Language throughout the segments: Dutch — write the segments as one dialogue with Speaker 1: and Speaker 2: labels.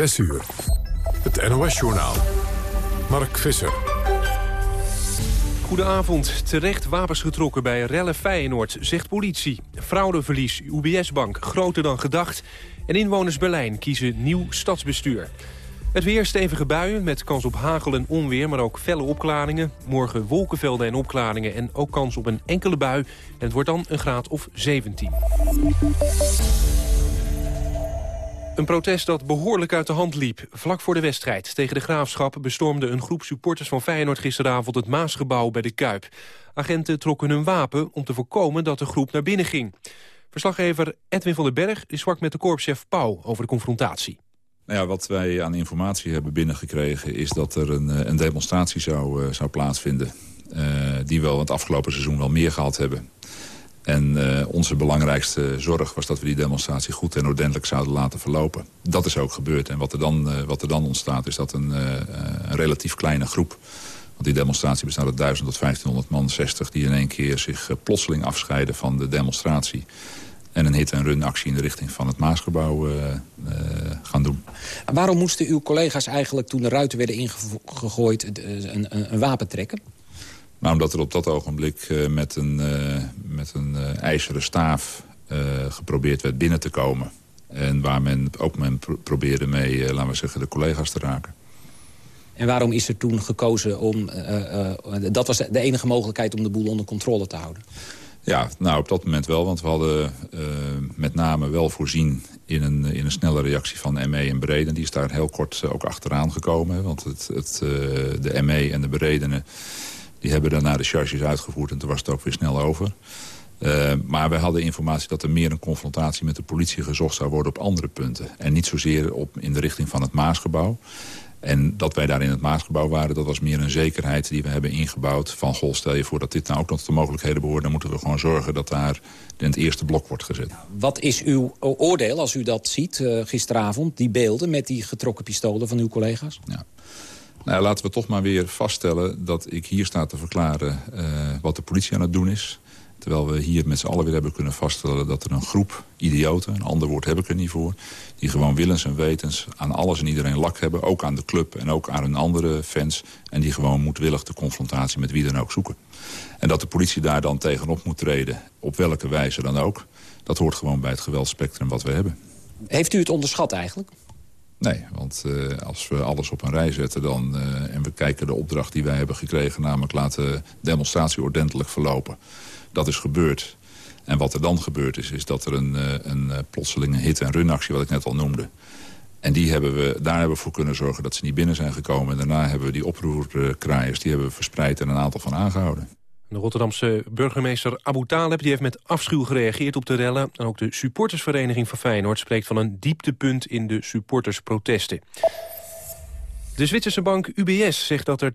Speaker 1: 6 uur. Het NOS-journaal. Mark Visser.
Speaker 2: Goedenavond. Terecht wapens getrokken bij rellen Feyenoord, zegt politie. Fraudeverlies UBS-bank groter dan gedacht. En inwoners Berlijn kiezen nieuw stadsbestuur. Het weer stevige buien met kans op hagel en onweer, maar ook felle opklaringen. Morgen wolkenvelden en opklaringen en ook kans op een enkele bui. En het wordt dan een graad of 17. Een protest dat behoorlijk uit de hand liep. Vlak voor de wedstrijd tegen de Graafschap bestormde een groep supporters van Feyenoord gisteravond het Maasgebouw bij de Kuip. Agenten trokken hun wapen om te voorkomen dat de groep naar binnen ging. Verslaggever Edwin van den Berg sprak met de korpschef Pauw over de confrontatie.
Speaker 3: Nou ja, wat wij aan informatie hebben binnengekregen... is dat er een, eh, een demonstratie zou, uh, zou plaatsvinden. Uh, die we het afgelopen seizoen wel meer gehad hebben. En uh, onze belangrijkste zorg was dat we die demonstratie goed en ordentelijk zouden laten verlopen. Dat is ook gebeurd. En wat er dan, uh, wat er dan ontstaat is dat een, uh, een relatief kleine groep... want die demonstratie bestaat uit 1000 tot 1500 man, 60... die in één keer zich plotseling afscheiden van de demonstratie... en een hit-en-run actie in de richting van het Maasgebouw gaan doen.
Speaker 4: En waarom moesten uw collega's eigenlijk toen de ruiten werden ingegooid... een, een, een wapen trekken?
Speaker 3: Nou, omdat er op dat ogenblik uh, met een, uh, met een uh, ijzeren staaf geprobeerd werd binnen te komen. En waar men ook men pro probeerde mee, laten we zeggen, de collega's te raken.
Speaker 4: En waarom is er toen gekozen om... dat was de enige mogelijkheid om de boel onder controle te houden?
Speaker 3: Ja, nou op dat moment wel, want we hadden met name wel voorzien in een, in een snelle reactie van ME en Bereden. Die is daar heel kort ook achteraan gekomen, want het, het, de ME en de Beredenen die hebben daarna de charges uitgevoerd en toen was het ook weer snel over. Uh, maar wij hadden informatie dat er meer een confrontatie met de politie gezocht zou worden op andere punten. En niet zozeer op, in de richting van het Maasgebouw. En dat wij daar in het Maasgebouw waren, dat was meer een zekerheid die we hebben ingebouwd. Van, goh, stel je voor dat dit nou ook nog tot de mogelijkheden behoort... dan moeten we gewoon zorgen dat daar in het eerste blok wordt gezet.
Speaker 4: Wat is uw oordeel als u dat ziet uh, gisteravond, die beelden... met die getrokken pistolen van uw collega's?
Speaker 3: Ja. Nou, laten we toch maar weer vaststellen dat ik hier sta te verklaren uh, wat de politie aan het doen is. Terwijl we hier met z'n allen weer hebben kunnen vaststellen dat er een groep idioten, een ander woord heb ik er niet voor, die gewoon willens en wetens aan alles en iedereen lak hebben. Ook aan de club en ook aan hun andere fans. En die gewoon moedwillig de confrontatie met wie dan ook zoeken. En dat de politie daar dan tegenop moet treden, op welke wijze dan ook. Dat hoort gewoon bij het geweldspectrum wat we hebben.
Speaker 4: Heeft u het onderschat eigenlijk?
Speaker 3: Nee, want uh, als we alles op een rij zetten dan, uh, en we kijken de opdracht die wij hebben gekregen... namelijk laten de demonstratie ordentelijk verlopen. Dat is gebeurd. En wat er dan gebeurd is, is dat er een, uh, een plotselinge hit-en-run actie... wat ik net al noemde. En die hebben we, daar hebben we voor kunnen zorgen dat ze niet binnen zijn gekomen. En daarna hebben we die oproerkraaiers die hebben we verspreid en een aantal van aangehouden.
Speaker 2: De Rotterdamse burgemeester Abu Taleb die heeft met afschuw gereageerd op de rellen. En ook de supportersvereniging van Feyenoord spreekt van een dieptepunt in de supportersprotesten. De Zwitserse bank UBS zegt dat er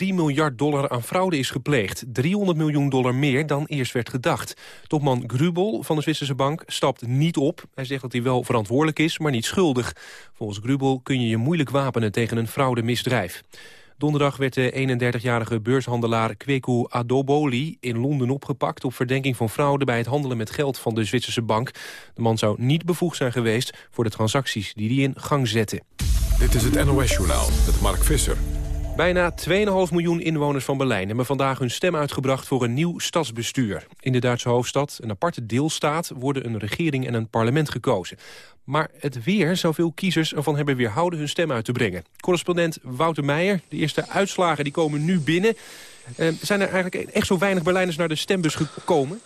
Speaker 2: 2,3 miljard dollar aan fraude is gepleegd. 300 miljoen dollar meer dan eerst werd gedacht. Topman Grubel van de Zwitserse bank stapt niet op. Hij zegt dat hij wel verantwoordelijk is, maar niet schuldig. Volgens Grubel kun je je moeilijk wapenen tegen een fraudemisdrijf. Donderdag werd de 31-jarige beurshandelaar Kweku Adoboli in Londen opgepakt... op verdenking van fraude bij het handelen met geld van de Zwitserse bank. De man zou niet bevoegd zijn geweest voor de transacties die hij in gang zette.
Speaker 1: Dit is het NOS-journaal met Mark Visser.
Speaker 2: Bijna 2,5 miljoen inwoners van Berlijn hebben vandaag hun stem uitgebracht voor een nieuw stadsbestuur. In de Duitse hoofdstad, een aparte deelstaat, worden een regering en een parlement gekozen. Maar het weer zou veel kiezers ervan hebben weerhouden hun stem uit te brengen. Correspondent Wouter Meijer, de eerste uitslagen die komen nu binnen. Uh, zijn er eigenlijk echt zo weinig Berlijners naar de stembus gekomen?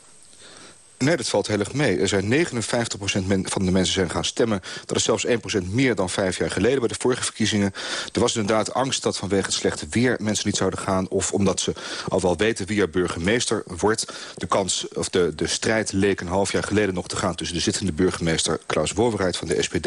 Speaker 5: Nee, dat valt heel erg mee. Er zijn 59% men, van de mensen zijn gaan stemmen. Dat is zelfs 1% meer dan vijf jaar geleden bij de vorige verkiezingen. Er was inderdaad angst dat vanwege het slechte weer mensen niet zouden gaan... of omdat ze al wel weten wie er burgemeester wordt. De kans, of de, de strijd leek een half jaar geleden nog te gaan... tussen de zittende burgemeester Klaus Wowerheid van de SPD...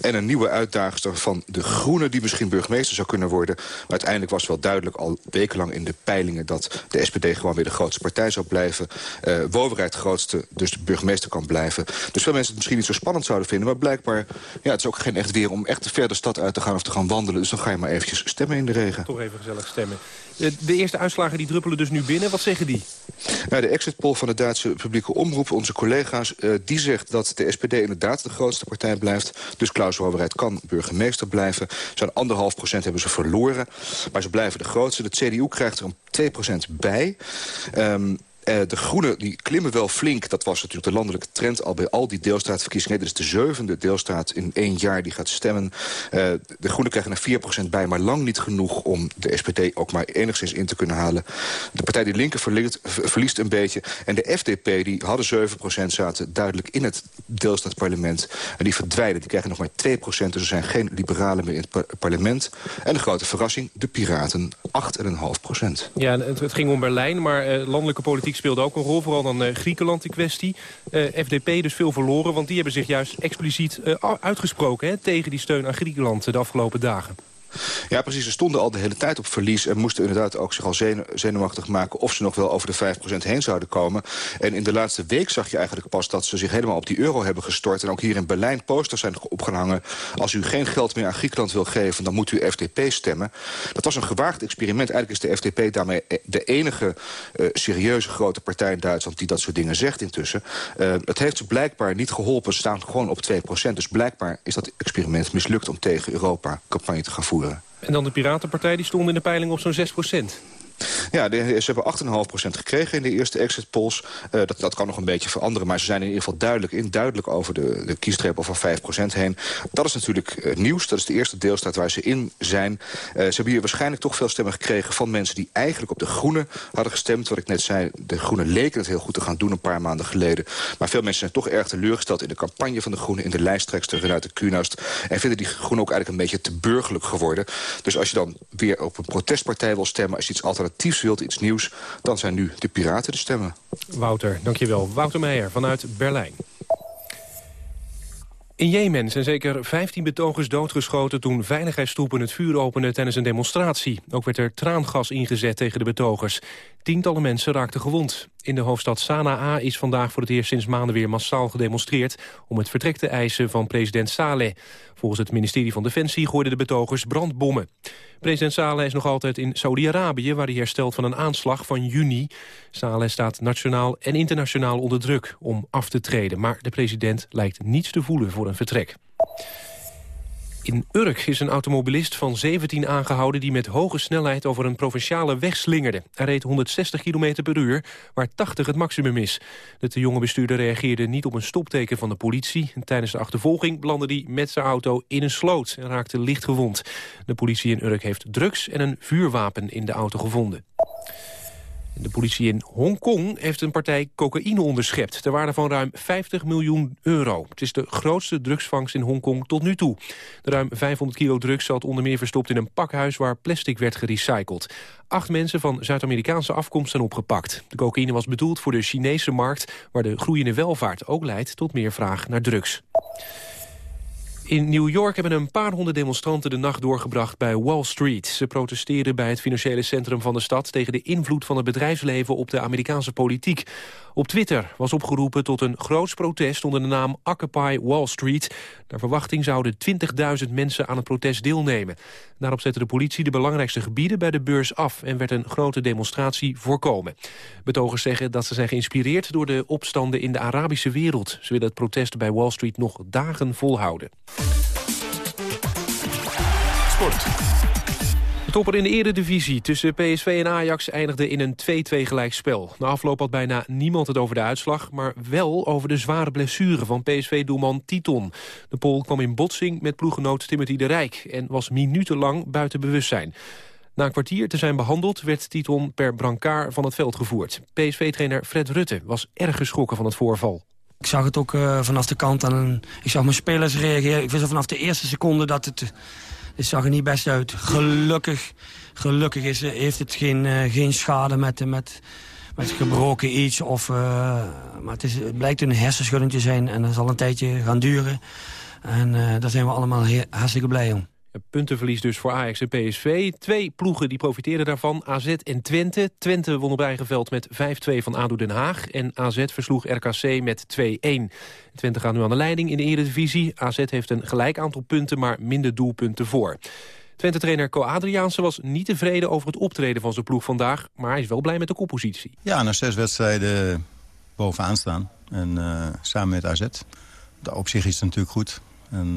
Speaker 5: en een nieuwe uitdagster van de Groenen die misschien burgemeester zou kunnen worden. Maar uiteindelijk was wel duidelijk al wekenlang in de peilingen... dat de SPD gewoon weer de grootste partij zou blijven. Uh, grootste dus de burgemeester kan blijven. Dus veel mensen het misschien niet zo spannend zouden vinden... maar blijkbaar ja, het is ook geen echt weer om echt ver de stad uit te gaan of te gaan wandelen. Dus dan ga je maar eventjes stemmen in de regen.
Speaker 2: Toch even gezellig stemmen. De eerste uitslagen die druppelen dus nu binnen. Wat zeggen die?
Speaker 5: Nou, de exit poll van de Duitse publieke omroep, onze collega's... Uh, die zegt dat de SPD inderdaad de grootste partij blijft. Dus Klaus Wowerheid kan burgemeester blijven. Zo'n anderhalf procent hebben ze verloren. Maar ze blijven de grootste. De CDU krijgt er een 2 procent bij. Um, uh, de Groenen die klimmen wel flink. Dat was natuurlijk de landelijke trend al bij al die deelstaatverkiezingen. Dit is de zevende deelstaat in één jaar die gaat stemmen. Uh, de Groenen krijgen er 4% bij, maar lang niet genoeg... om de SPD ook maar enigszins in te kunnen halen. De partij die linker verliest, een beetje. En de FDP, die hadden 7%, zaten duidelijk in het deelstaatsparlement. En die verdwijnen, die krijgen nog maar 2%. Dus er zijn geen liberalen meer in het parlement. En de grote verrassing, de Piraten, 8,5%.
Speaker 2: Ja, het, ging om Berlijn, maar uh, landelijke politiek speelde ook een rol. Vooral dan uh, Griekenland die kwestie. Eh, FDP dus veel verloren, want die hebben zich juist expliciet uh, uitgesproken... Hè, tegen die steun aan Griekenland de afgelopen dagen.
Speaker 5: Ja, precies. Ze stonden al de hele tijd op verlies... en moesten inderdaad ook zich al zenuwachtig maken... of ze nog wel over de 5% heen zouden komen. En in de laatste week zag je eigenlijk pas dat ze zich helemaal op die euro hebben gestort. En ook hier in Berlijn posters zijn opgehangen. Als u geen geld meer aan Griekenland wil geven... dan moet u FDP stemmen. Dat was een gewaagd experiment. Eigenlijk is de FDP daarmee e-, de enige uh, serieuze grote partij in Duitsland... die dat soort dingen zegt intussen. Uh, het heeft ze blijkbaar niet geholpen. Ze staan gewoon op 2%. Dus blijkbaar is dat experiment mislukt om tegen Europa campagne te gaan voeren.
Speaker 2: En dan de Piratenpartij, die stond in de peiling op zo'n 6 procent.
Speaker 5: Ja, de, ze hebben 8,5% gekregen in de eerste exit polls. Uh, dat, dat kan nog een beetje veranderen, maar ze zijn in ieder geval duidelijk in. Duidelijk over de, de kiesstreep van 5% heen. Dat is natuurlijk uh, nieuws. Dat is de eerste deelstaat waar ze in zijn. Uh, ze hebben hier waarschijnlijk toch veel stemmen gekregen van mensen die eigenlijk op de Groenen hadden gestemd. Wat ik net zei, de Groenen leken het heel goed te gaan doen een paar maanden geleden. Maar veel mensen zijn toch erg teleurgesteld in de campagne van de Groenen, in de lijsttrekster Renate Kunast. En vinden die Groenen ook eigenlijk een beetje te burgerlijk geworden. Dus als je dan weer op een protestpartij wil stemmen, als je iets alternatiefs alternatiefs wilt, iets nieuws... dan zijn nu de piraten de stemmen.
Speaker 2: Wouter, dankjewel. Wouter Meijer vanuit Berlijn. In Jemen zijn zeker 15 betogers doodgeschoten toen veiligheidstroepen het vuur openden tijdens een demonstratie. Ook werd er traangas ingezet tegen de betogers. Tientallen mensen raakten gewond. In de hoofdstad Sanaa is vandaag voor het eerst sinds maanden weer massaal gedemonstreerd om het vertrek te eisen van president Saleh. Volgens het ministerie van Defensie gooiden de betogers brandbommen. President Saleh is nog altijd in Saudi-Arabië waar hij herstelt van een aanslag van juni. Saleh staat nationaal en internationaal onder druk om af te treden, maar de president lijkt niets te voelen voor een vertrek. In Urk is een automobilist van 17 aangehouden... die met hoge snelheid over een provinciale weg slingerde. Hij reed 160 km per uur, waar 80 het maximum is. De jonge bestuurder reageerde niet op een stopteken van de politie. tijdens de achtervolging belandde hij met zijn auto in een sloot... en raakte licht gewond. De politie in Urk heeft drugs en een vuurwapen in de auto gevonden. De politie in Hongkong heeft een partij cocaïne onderschept... ter waarde van ruim 50 miljoen euro. Het is de grootste drugsvangst in Hongkong tot nu toe. De ruim 500 kilo drugs zat onder meer verstopt in een pakhuis... waar plastic werd gerecycled. Acht mensen van Zuid-Amerikaanse afkomst zijn opgepakt. De cocaïne was bedoeld voor de Chinese markt... waar de groeiende welvaart ook leidt tot meer vraag naar drugs. In New York hebben een paar honderd demonstranten de nacht doorgebracht bij Wall Street. Ze protesteerden bij het financiële centrum van de stad... tegen de invloed van het bedrijfsleven op de Amerikaanse politiek. Op Twitter was opgeroepen tot een groots protest onder de naam Occupy Wall Street. Naar verwachting zouden 20.000 mensen aan het protest deelnemen. Daarop zette de politie de belangrijkste gebieden bij de beurs af... en werd een grote demonstratie voorkomen. Betogers zeggen dat ze zijn geïnspireerd door de opstanden in de Arabische wereld. Ze willen het protest bij Wall Street nog dagen volhouden. Sport. De topper in de eredivisie tussen PSV en Ajax eindigde in een 2-2 gelijkspel. Na afloop had bijna niemand het over de uitslag... maar wel over de zware blessure van PSV-doelman Titon. De Pool kwam in botsing met ploeggenoot Timothy de Rijk... en was minutenlang buiten bewustzijn. Na een kwartier te zijn behandeld werd Titon per brancard van het veld gevoerd. PSV-trainer Fred Rutte was erg geschrokken van het voorval.
Speaker 6: Ik zag het ook uh, vanaf de kant en ik zag mijn spelers reageren. Ik wist vanaf de eerste seconde dat het... Het zag er niet best uit. Gelukkig, gelukkig is, heeft het geen, uh, geen schade met, met, met gebroken iets. Of, uh, maar het, is, het blijkt een hersenschudding te zijn en dat zal een tijdje gaan duren. En daar zijn we allemaal hartstikke blij om.
Speaker 2: Puntenverlies dus voor Ajax en PSV. Twee ploegen die profiteerden daarvan, AZ en Twente. Twente won op eigen met 5-2 van ADO Den Haag. En AZ versloeg RKC met 2-1. Twente gaat nu aan de leiding in de Eredivisie. AZ heeft een gelijk aantal punten, maar minder doelpunten voor. Twente-trainer Co Adriaanse was niet tevreden over het optreden van zijn ploeg vandaag. Maar hij is wel blij met de koppositie.
Speaker 7: Ja, na zes wedstrijden bovenaan staan. En uh, samen met AZ. Op zich is het natuurlijk goed. En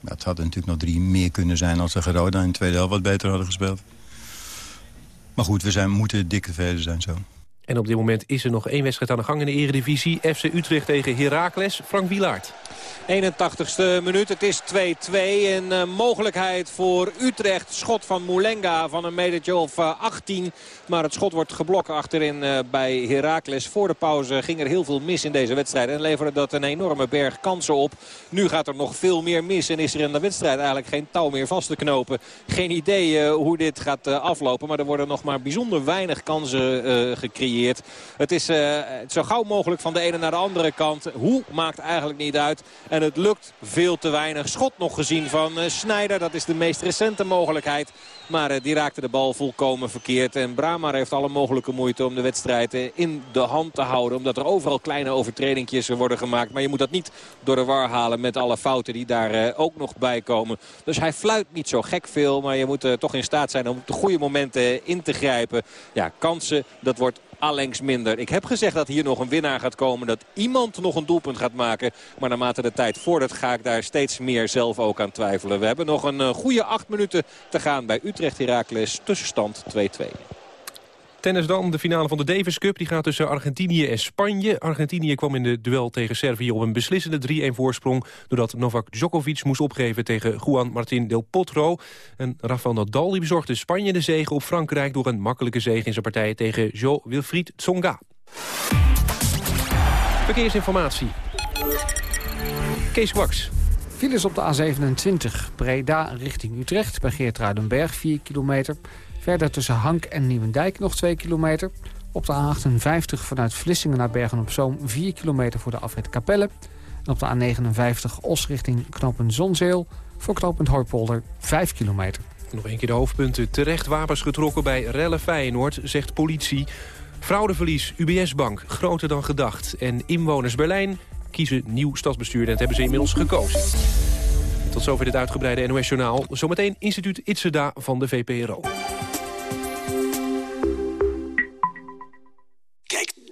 Speaker 7: ja, het had natuurlijk nog drie meer kunnen zijn als de Geroda in de tweede helft wat beter hadden gespeeld. Maar goed, we zijn, moeten dik tevreden zijn zo.
Speaker 2: En op dit moment is er nog één wedstrijd aan de gang in de eredivisie. FC Utrecht tegen Heracles. Frank Wilaert.
Speaker 8: 81ste minuut. Het is 2-2. Een uh, mogelijkheid voor Utrecht. Schot van Moulenga van een metertje of uh, 18. Maar het schot wordt geblokt achterin uh, bij Heracles. Voor de pauze ging er heel veel mis in deze wedstrijd. En leverde dat een enorme berg kansen op. Nu gaat er nog veel meer mis. En is er in de wedstrijd eigenlijk geen touw meer vast te knopen. Geen idee hoe dit gaat aflopen. Maar er worden nog maar bijzonder weinig kansen gecreëerd. Het is zo gauw mogelijk van de ene naar de andere kant. Hoe maakt eigenlijk niet uit. En het lukt veel te weinig. Schot nog gezien van uh, Snijder. Dat is de meest recente mogelijkheid. Maar uh, die raakte de bal volkomen verkeerd. En Bramar heeft alle mogelijke moeite om de wedstrijd in de hand te houden. Omdat er overal kleine overtredingjes worden gemaakt. Maar je moet dat niet door de war halen met alle fouten die daar ook nog bij komen. Dus hij fluit niet zo gek veel. Maar je moet toch in staat zijn om op de goede momenten in te grijpen. Ja, kansen, dat wordt allengs minder. Ik heb gezegd dat hier nog een winnaar gaat komen. Dat iemand nog een doelpunt gaat maken. Maar naarmate de tijd voordat ga ik daar steeds meer zelf ook aan twijfelen. We hebben nog een uh, goede acht minuten te gaan bij Utrecht Heracles. Tussenstand 2-2.
Speaker 2: Tennis dan, de finale van de Davis Cup. Die gaat tussen Argentinië en Spanje. Argentinië kwam in de duel tegen Servië op een beslissende 3-1 voorsprong... doordat Novak Djokovic moest opgeven tegen Juan Martín del Potro. En Rafael Nadal bezorgde Spanje de zege op Frankrijk... door een makkelijke zege in zijn partij tegen Jo Wilfried Tsonga. Verkeersinformatie. Kees Kwaks.
Speaker 9: Files op de A27, Breda richting Utrecht... bij Geertruidenberg, 4 kilometer... Verder tussen Hank en Nieuwendijk nog 2 kilometer. Op de A58 vanuit Vlissingen naar Bergen-op-Zoom 4 kilometer voor de afrit Capelle. En op de A59 Os richting knooppunt Zonzeel voor knooppunt Hooipolder 5 kilometer.
Speaker 2: Nog een keer de hoofdpunten. Terecht wapens getrokken bij Relle Feyenoord, zegt politie. Fraudeverlies UBS-bank, groter dan gedacht. En inwoners Berlijn kiezen nieuw stadsbestuur. En dat hebben ze inmiddels gekozen. Tot zover dit uitgebreide NOS-journaal. Zometeen instituut Itzeda van de VPRO.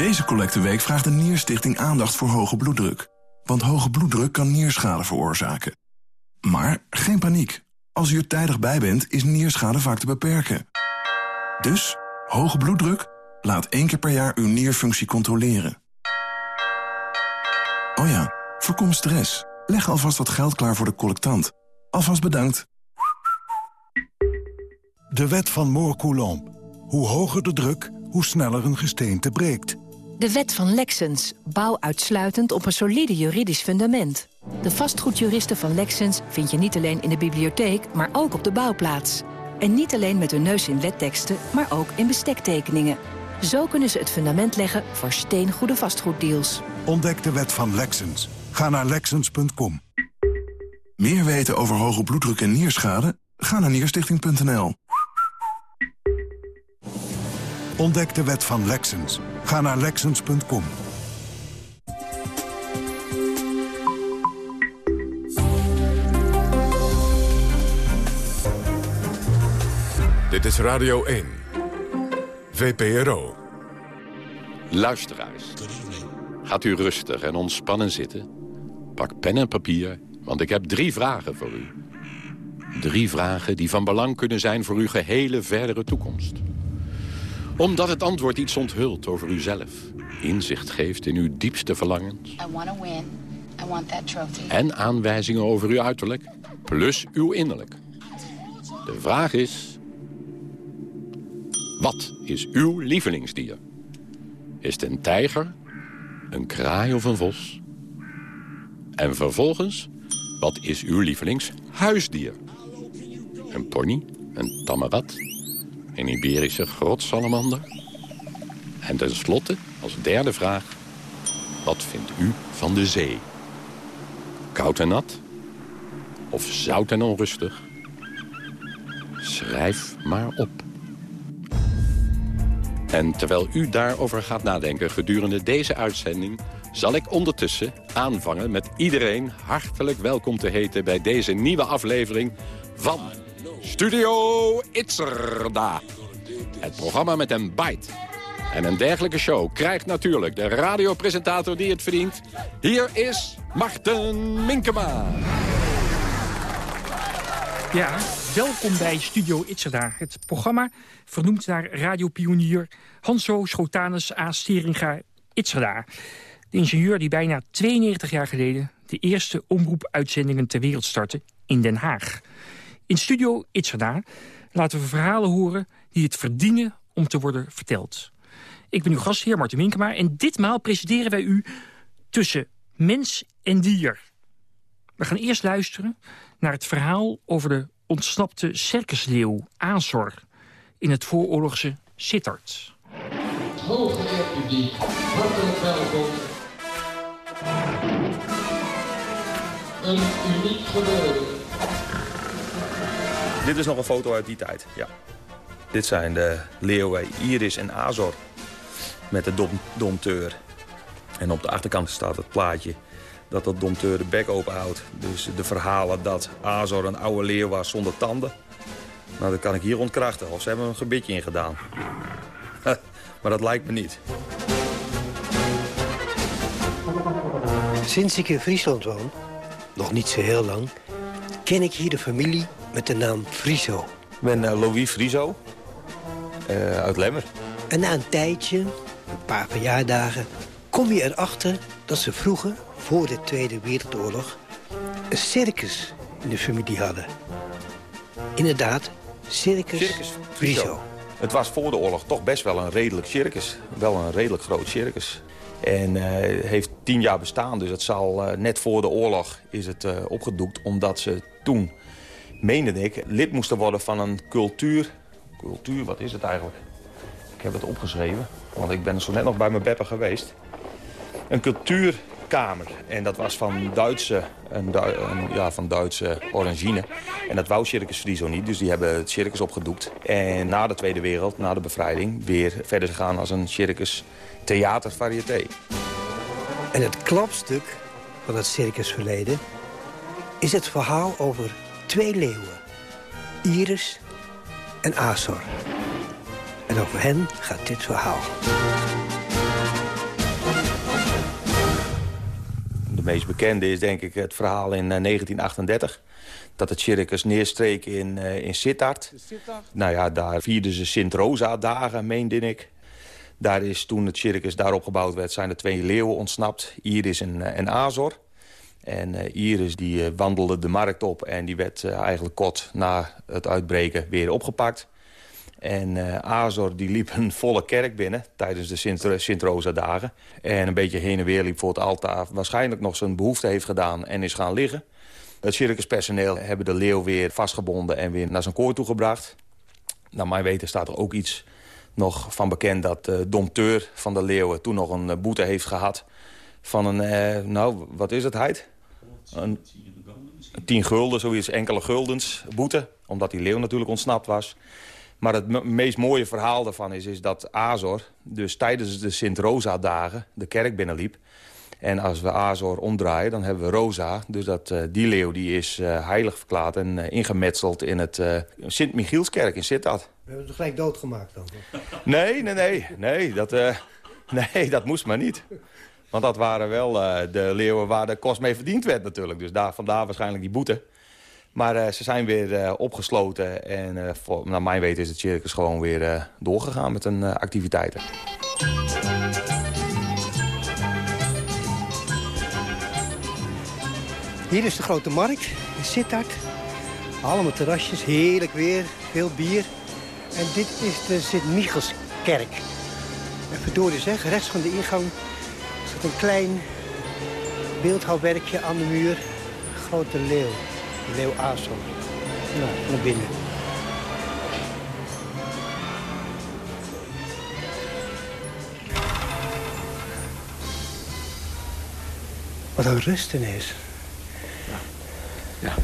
Speaker 10: Deze collecteweek vraagt de Nierstichting aandacht voor hoge bloeddruk. Want hoge bloeddruk kan nierschade veroorzaken. Maar geen paniek. Als u er tijdig bij bent, is nierschade vaak te beperken. Dus, hoge bloeddruk? Laat één keer per jaar uw nierfunctie controleren. Oh ja, voorkom stress. Leg alvast wat geld klaar voor de collectant. Alvast bedankt.
Speaker 11: De wet van Moore-Coulomb. Hoe hoger de druk, hoe sneller een gesteente breekt.
Speaker 12: De wet van Lexens. Bouw uitsluitend op een solide juridisch fundament. De vastgoedjuristen van Lexens vind je niet alleen in de bibliotheek, maar ook op de bouwplaats. En niet alleen met hun neus in wetteksten, maar ook in bestektekeningen. Zo kunnen ze het fundament leggen voor steengoede vastgoeddeals.
Speaker 11: Ontdek de wet van Lexens. Ga naar Lexens.com.
Speaker 10: Meer weten over hoge bloeddruk en nierschade? Ga naar nierstichting.nl.
Speaker 11: Ontdek de wet van Lexens. Ga naar Lexens.com.
Speaker 1: Dit is Radio 1. VPRO.
Speaker 13: Luisteraars. Gaat u rustig en ontspannen zitten. Pak pen en papier, want ik heb drie vragen voor u. Drie vragen die van belang kunnen zijn voor uw gehele verdere toekomst omdat het antwoord iets onthult over uzelf. Inzicht geeft in uw diepste verlangens.
Speaker 14: I win. I want that trophy.
Speaker 13: En aanwijzingen over uw uiterlijk. plus uw innerlijk. De vraag is... Wat is uw lievelingsdier? Is het een tijger, een kraai of een vos? En vervolgens, wat is uw lievelingshuisdier? Een pony, een tamme rat, een Iberische grotsalamander? En tenslotte, als derde vraag, wat vindt u van de zee? Koud en nat? Of zout en onrustig? Schrijf maar op. En terwijl u daarover gaat nadenken gedurende deze uitzending... zal ik ondertussen aanvangen met iedereen hartelijk welkom te heten... bij deze nieuwe aflevering van Studio Itzerda. Het programma met een bite. En een dergelijke show krijgt natuurlijk de radiopresentator die het verdient. Hier is Marten Minkema.
Speaker 14: Ja, welkom bij Studio Itzerda. Het programma vernoemd naar radiopionier Hanso Schotanus A. Steringa Itzerda. De ingenieur die bijna 92 jaar geleden de eerste omroepuitzendingen ter wereld startte in Den Haag. In Studio Itzerda laten we verhalen horen die het verdienen om te worden verteld. Ik ben uw gastheer Martin Minkema en ditmaal presenteren wij u tussen mens en dier. We gaan eerst luisteren naar het verhaal over de ontsnapte circusleeuw Azor in het vooroorlogse Sittard.
Speaker 15: Hooggeëerd publiek, hartelijk welkom. Een uniek gebeuren.
Speaker 16: Dit is nog een foto uit die tijd, ja. Dit zijn de leeuwen Iris en Azor met de dom dompteur. En op de achterkant staat het plaatje dat dat dompteur de bek openhoudt. Dus de verhalen dat Azor een oude leeuw was zonder tanden... nou, dat kan ik hier ontkrachten. Of ze hebben een gebitje in gedaan. maar dat lijkt me niet.
Speaker 17: Sinds ik in Friesland woon, nog niet zo heel lang... ken ik hier de familie met de naam Friso.
Speaker 16: Ik ben uh, Louis Friso, uh, uit Lemmer.
Speaker 17: En na een tijdje, een paar verjaardagen... kom je erachter dat ze vroeger, voor de Tweede Wereldoorlog... een circus in de familie hadden. Inderdaad, Circus,
Speaker 16: circus
Speaker 17: Friso.
Speaker 16: Het was voor de oorlog toch best wel een redelijk circus. Wel een redelijk groot circus. En uh, heeft tien jaar bestaan, dus het zal uh, net voor de oorlog is het uh, opgedoekt... omdat ze toen, meende ik, lid moesten worden van een cultuur... Cultuur, wat is het eigenlijk? Ik heb het opgeschreven, want ik ben zo net nog bij mijn beppen geweest. Een cultuurkamer. En dat was van Duitse, ja, van Duitse origine. En dat wou Circus Friso niet, dus die hebben het circus opgedoekt. En na de Tweede Wereld, na de bevrijding, weer verder gegaan als een circus theater variété.
Speaker 17: En het klapstuk van het circusverleden is het verhaal over twee leeuwen. Iris en Azor. En over hen gaat dit verhaal.
Speaker 16: De meest bekende is denk ik het verhaal in 1938 dat het circus neerstreek in, uh, in Sittard. Nou ja, daar vierden ze Sint-Rosa-dagen, meende ik. Daar is toen het circus daarop gebouwd werd, zijn er twee leeuwen ontsnapt. Iris en, en Azor. En uh, Iris die uh, wandelde de markt op en die werd eigenlijk kort na het uitbreken weer opgepakt. En Azor die liep een volle kerk binnen tijdens de Sint-Rosa-dagen. En een beetje heen en weer liep voor het altaar. Waarschijnlijk nog zijn behoefte heeft gedaan en is gaan liggen. Het circuspersoneel hebben de leeuw weer vastgebonden en weer naar zijn koor toegebracht. Naar mijn weten staat er ook iets nog van bekend dat de dompteur van de leeuwen toen nog een boete heeft gehad van een, eh, nou, wat is het, Heid? Een, tien gulden, zoiets, enkele guldens boete. Omdat die leeuw natuurlijk ontsnapt was. Maar het meest mooie verhaal daarvan is, is dat Azor... dus tijdens de Sint-Rosa-dagen de kerk binnenliep. En als we Azor omdraaien, dan hebben we Rosa. Dus dat, die leeuw die is heilig verklaard en ingemetseld in het Sint-Michielskerk in Sittard.
Speaker 17: We hebben het gelijk doodgemaakt dan?
Speaker 16: Nee, nee, nee. Nee, dat, nee, dat moest maar niet. Want dat waren wel de leeuwen waar de kost mee verdiend werd natuurlijk. Dus daar, vandaar waarschijnlijk die boete. Maar ze zijn weer opgesloten. En voor, naar mijn weten is het circus gewoon weer doorgegaan met hun activiteiten.
Speaker 17: Hier is de grote markt in Sittard. Allemaal terrasjes, heerlijk weer, veel bier. En dit is de Sint-Michelskerk. En verdorie zeg, rechts van de ingang zit een klein beeldhouwwerkje aan de muur. Grote leeuw, de leeuw Azor. Nou, naar binnen. Wat een rustenis.
Speaker 18: Ja.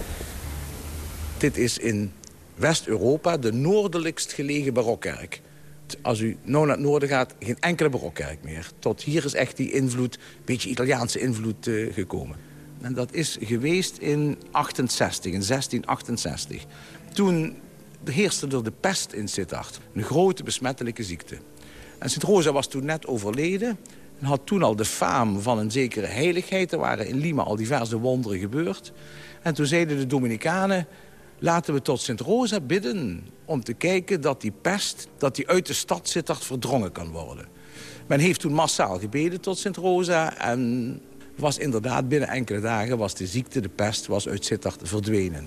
Speaker 18: Dit is in West-Europa de noordelijkst gelegen barokkerk. Als u nou naar het noorden gaat, geen enkele barokkerk meer. Tot hier is echt die invloed, een beetje Italiaanse invloed uh, gekomen. En dat is geweest in 68, in 1668. Toen heerste er de pest in Sittard. Een grote besmettelijke ziekte. En Sint-Rosa was toen net overleden. En had toen al de faam van een zekere heiligheid. Er waren in Lima al diverse wonderen gebeurd. En toen zeiden de Dominicanen... laten we tot Sint-Rosa bidden om te kijken dat die pest... dat die uit de stad Sittard verdrongen kan worden. Men heeft toen massaal gebeden tot Sint-Rosa... en was inderdaad binnen enkele dagen was de ziekte, de pest, was uit Sittard verdwenen.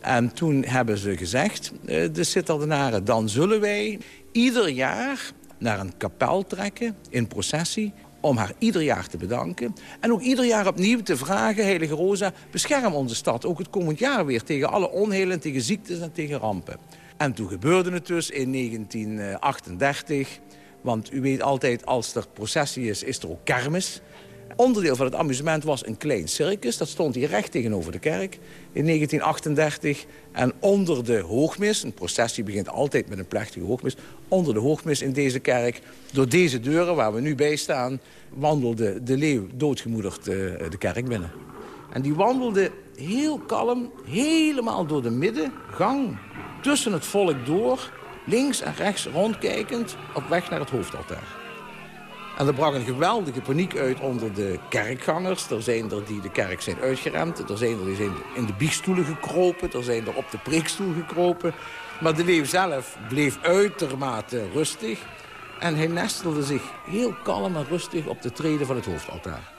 Speaker 18: En toen hebben ze gezegd, eh, de Sittardenaren... dan zullen wij ieder jaar naar een kapel trekken in processie om haar ieder jaar te bedanken. En ook ieder jaar opnieuw te vragen, Heilige Rosa... bescherm onze stad ook het komend jaar weer tegen alle onheilen... tegen ziektes en tegen rampen. En toen gebeurde het dus in 1938... want u weet altijd, als er processie is, is er ook kermis... Onderdeel van het amusement was een klein circus. Dat stond hier recht tegenover de kerk in 1938. En onder de hoogmis, een processie begint altijd met een plechtige hoogmis... onder de hoogmis in deze kerk, door deze deuren waar we nu bij staan... wandelde de leeuw doodgemoedigd de, eh, de kerk binnen. En die wandelde heel kalm, helemaal door de middengang... tussen het volk door, links en rechts rondkijkend... op weg naar het hoofdaltaar. En er brak een geweldige paniek uit onder de kerkgangers. Er zijn er die de kerk zijn uitgeremd. Er zijn er die zijn in de biechtstoelen gekropen. Er zijn er op de preekstoel gekropen. Maar de leeuw zelf bleef uitermate rustig. En hij nestelde zich heel kalm en rustig op de treden van het hoofdaltaar.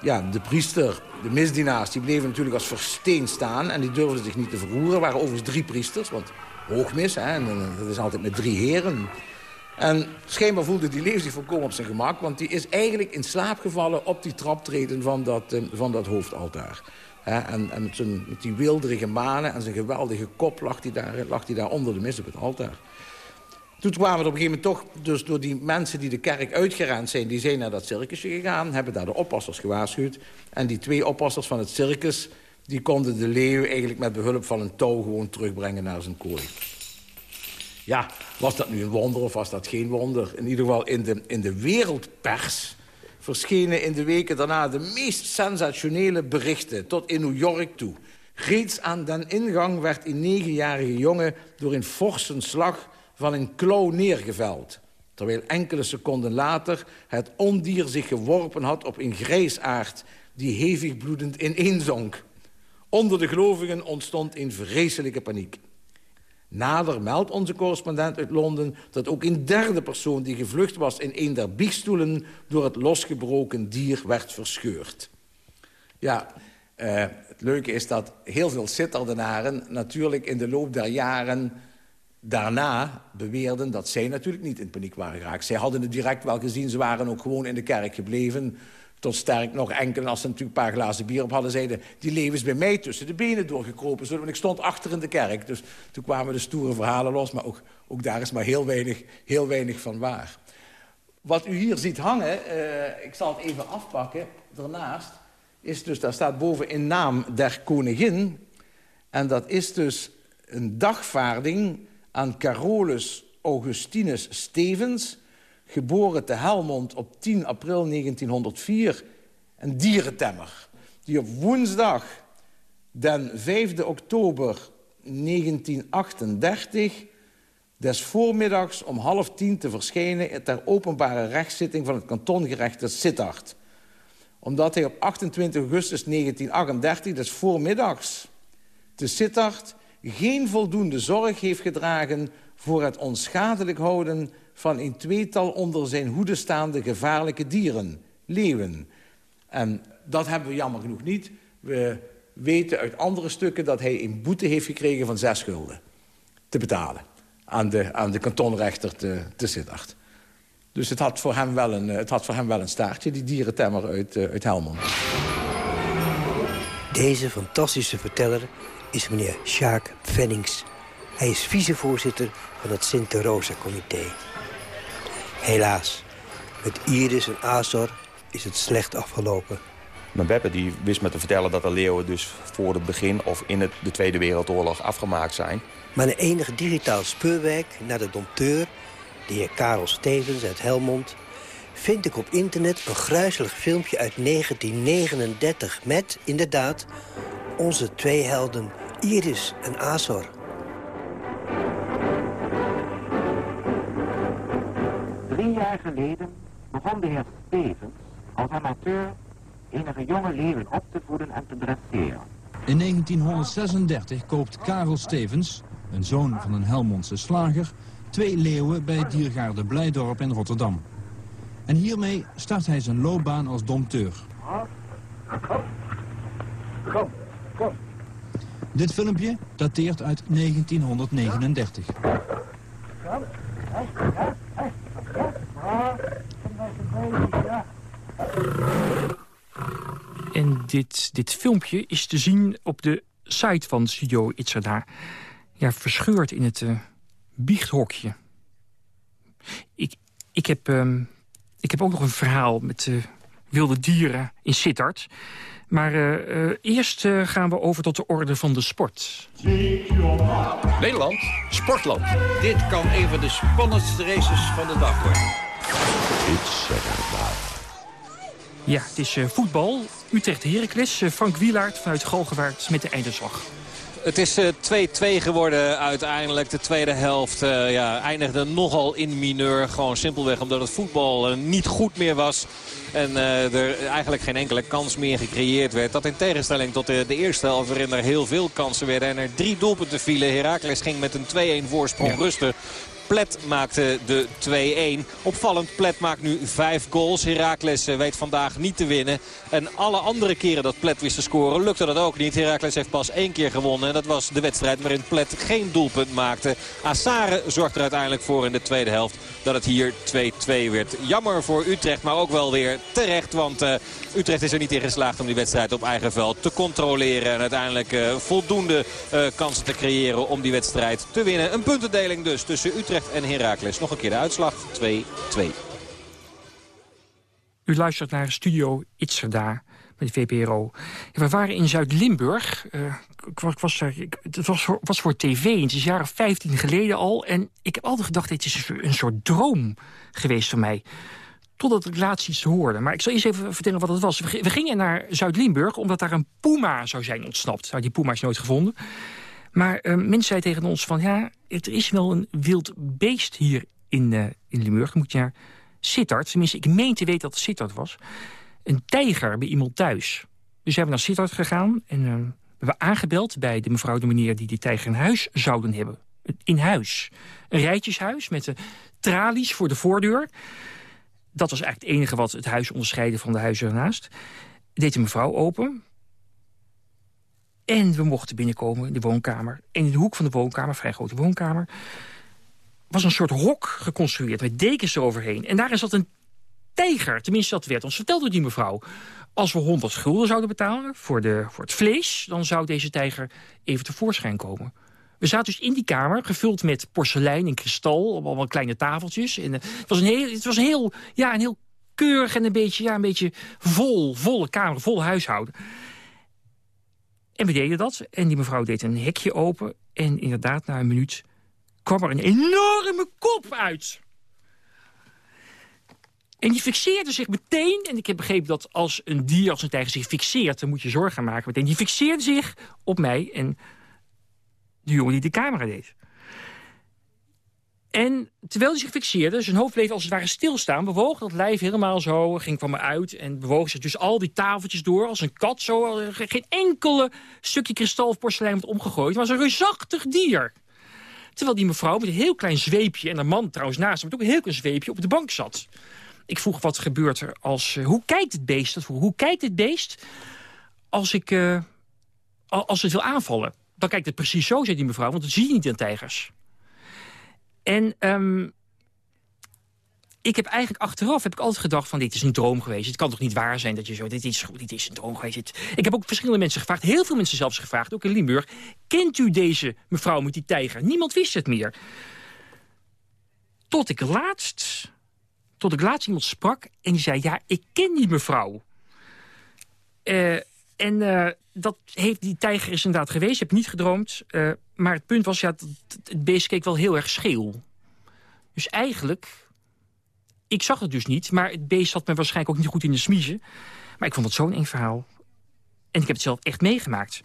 Speaker 18: Ja, de priester, de misdienaars, die bleven natuurlijk als versteen staan... en die durfden zich niet te verroeren. Er waren overigens drie priesters, want hoogmis, hè, en dat is altijd met drie heren... En schijnbaar voelde die leeuw zich volkomen op zijn gemak... want die is eigenlijk in slaap gevallen op die traptreden van dat, uh, van dat hoofdaltaar. en, en met, zijn, met die wilderige manen en zijn geweldige kop lag hij daar, lag daar onder de mis op het altaar. Toen kwamen er op een gegeven moment toch, dus door die mensen die de kerk uitgerend zijn... die zijn naar dat circusje gegaan, hebben daar de oppassers gewaarschuwd. En die twee oppassers van het circus... die konden de leeuw eigenlijk met behulp van een touw gewoon terugbrengen naar zijn kooi. Ja, was dat nu een wonder of was dat geen wonder? In ieder geval in de, in de wereldpers verschenen in de weken daarna... de meest sensationele berichten, tot in New York toe. Reeds aan den ingang werd een negenjarige jongen... door een forse slag van een klauw neergeveld. Terwijl enkele seconden later het ondier zich geworpen had op een grijsaard... die hevig bloedend ineenzonk. Onder de gelovigen ontstond een vreselijke paniek. Nader meldt onze correspondent uit Londen... dat ook een derde persoon die gevlucht was in een der biegstoelen... door het losgebroken dier werd verscheurd. Ja, uh, het leuke is dat heel veel Sitterdenaren... natuurlijk in de loop der jaren daarna beweerden... dat zij natuurlijk niet in paniek waren geraakt. Zij hadden het direct wel gezien, ze waren ook gewoon in de kerk gebleven... Tot sterk nog enkelen, als ze natuurlijk een paar glazen bier op hadden... zeiden, die leven is bij mij tussen de benen doorgekropen. Want ik stond achter in de kerk. Dus toen kwamen de stoere verhalen los. Maar ook, ook daar is maar heel weinig, heel weinig van waar. Wat u hier ziet hangen, uh, ik zal het even afpakken, daarnaast... is dus, daar staat boven in naam der koningin... en dat is dus een dagvaarding aan Carolus Augustinus Stevens geboren te Helmond op 10 april 1904, een dierentemmer. Die op woensdag, den 5 oktober 1938... des voormiddags om half tien te verschijnen... ter openbare rechtszitting van het kantongerecht te Sittard. Omdat hij op 28 augustus 1938, des voormiddags... te Sittard geen voldoende zorg heeft gedragen... voor het onschadelijk houden van een tweetal onder zijn hoede staande gevaarlijke dieren, leeuwen. En dat hebben we jammer genoeg niet. We weten uit andere stukken dat hij een boete heeft gekregen van zes gulden te betalen aan de, aan de kantonrechter te, te Sittard. Dus het had, voor hem wel een, het had voor hem wel een staartje, die dierentemmer uit, uh, uit Helmond.
Speaker 17: Deze fantastische verteller is meneer Sjaak Vennings. Hij is vicevoorzitter van het Sint-Rosa-comité. Helaas, met Iris en Azor is het slecht afgelopen.
Speaker 16: Mijn Beppe die wist me te vertellen dat de leeuwen dus voor het begin... of in het, de Tweede Wereldoorlog afgemaakt zijn.
Speaker 17: Maar een enige digitaal speurwerk naar de dompteur... de heer Karel Stevens uit Helmond... vind ik op internet een gruizelig filmpje uit 1939... met, inderdaad, onze twee helden Iris en Azor.
Speaker 19: Jaar geleden begon de heer Stevens als amateur enige jonge leeuwen op te voeden en te dresseren.
Speaker 20: In 1936 koopt Karel Stevens, een zoon van een Helmondse slager... twee leeuwen bij Diergaarde Blijdorp in Rotterdam. En hiermee start hij zijn loopbaan als dompteur. Kom, kom, kom. Dit filmpje dateert uit 1939.
Speaker 14: En dit, dit filmpje is te zien op de site van Studio Itzerda. Ja, verscheurd in het uh, biechthokje. Ik, ik, heb, um, ik heb ook nog een verhaal met uh, wilde dieren in Sittard. Maar uh, eerst gaan we over tot de orde van de sport.
Speaker 21: Nederland, sportland. Dit kan een van de spannendste races van de dag worden.
Speaker 14: Ja, het is voetbal. Utrecht Heracles. Frank Wielaert vanuit Galgenwaard met de eindeslag.
Speaker 8: Het is 2-2 uh, geworden uiteindelijk. De tweede helft uh, ja, eindigde nogal in mineur. Gewoon simpelweg omdat het voetbal uh, niet goed meer was. En er eigenlijk geen enkele kans meer gecreëerd werd. Dat in tegenstelling tot de, de eerste helft waarin er heel veel kansen werden. En er drie doelpunten vielen. Heracles ging met een 2-1 voorsprong ja. rusten. Plet maakte de 2-1. Opvallend, Plet maakt nu vijf goals. Heracles weet vandaag niet te winnen. En alle andere keren dat Plet wist te scoren lukte dat ook niet. Heracles heeft pas één keer gewonnen. En dat was de wedstrijd waarin Plet geen doelpunt maakte. Assare zorgt er uiteindelijk voor in de tweede helft dat het hier 2-2 werd. Jammer voor Utrecht, maar ook wel weer terecht. Want uh, Utrecht is er niet in geslaagd om die wedstrijd op eigen veld te controleren. En uiteindelijk uh, voldoende kansen te creëren om die wedstrijd te winnen. Een puntendeling dus tussen Utrecht en Heracles. Nog een keer de uitslag 2-2.
Speaker 14: U luistert naar Studio Itzerda met VPRO. We waren in Zuid-Limburg. Uh, was het was voor, was voor tv. Het is jaren 15 geleden al. En ik heb altijd gedacht, dit is een soort droom geweest van mij. Totdat ik laatst iets hoorde. Maar ik zal eens even vertellen wat het was. We gingen naar Zuid-Limburg omdat daar een puma zou zijn ontsnapt. Nou, die puma is nooit gevonden. Maar uh, mensen zeiden tegen ons van... ja, er is wel een wild beest hier in, uh, in Limburg. Dan moet je naar Sittard. Tenminste, ik meen te weten dat het Sittard was. Een tijger bij iemand thuis. Dus zijn we naar Sittard gegaan. En uh, we hebben aangebeld bij de mevrouw de meneer... die die tijger in huis zouden hebben. In huis. Een rijtjeshuis met de tralies voor de voordeur. Dat was eigenlijk het enige wat het huis onderscheidde van de huizen ernaast. Deed de mevrouw open. En we mochten binnenkomen in de woonkamer. En in de hoek van de woonkamer, vrij grote woonkamer... was een soort hok geconstrueerd met dekens eroverheen. En daarin zat een tijger. Tenminste, dat werd ons verteld door die mevrouw. Als we 100 gulden zouden betalen voor, de, voor het vlees... dan zou deze tijger even tevoorschijn komen. We zaten dus in die kamer, gevuld met porselein en kristal... op allemaal kleine tafeltjes. En, uh, het was een heel, het was heel, ja, een heel keurig en een beetje, ja, een beetje vol, volle kamer, vol huishouden. En we deden dat. En die mevrouw deed een hekje open. En inderdaad, na een minuut kwam er een enorme kop uit. En die fixeerde zich meteen. En ik heb begrepen dat als een dier als een tijger zich fixeert... dan moet je zorgen maken meteen. Die fixeerde zich op mij en de jongen die de camera deed. En terwijl hij zich fixeerde, zijn hoofd bleef als het ware stilstaan... bewoog dat lijf helemaal zo, ging van me uit... en bewoog zich dus al die tafeltjes door als een kat. Zo, geen enkele stukje kristal of porselein wordt omgegooid. Het was een reusachtig dier. Terwijl die mevrouw met een heel klein zweepje... en een man trouwens naast hem met ook een heel klein zweepje op de bank zat. Ik vroeg wat gebeurt er als... Uh, hoe kijkt het beest? Dat vroeg, hoe kijkt het beest als, ik, uh, als het wil aanvallen, dan kijkt het precies zo, zei die mevrouw. Want dat zie je niet aan tijgers. En um, ik heb eigenlijk achteraf heb ik altijd gedacht van dit is een droom geweest. Het kan toch niet waar zijn dat je zo, dit is, dit is een droom geweest. Ik heb ook verschillende mensen gevraagd, heel veel mensen zelfs gevraagd, ook in Limburg. Kent u deze mevrouw met die tijger? Niemand wist het meer. Tot ik laatst, tot ik laatst iemand sprak en die zei, ja, ik ken die mevrouw. Uh, en uh, dat heeft, die tijger is inderdaad geweest, ik heb niet gedroomd. Uh, maar het punt was, ja, het beest keek wel heel erg scheel. Dus eigenlijk ik zag het dus niet, maar het beest zat me waarschijnlijk ook niet goed in de smiezen. Maar ik vond het zo'n eng verhaal. En ik heb het zelf echt meegemaakt.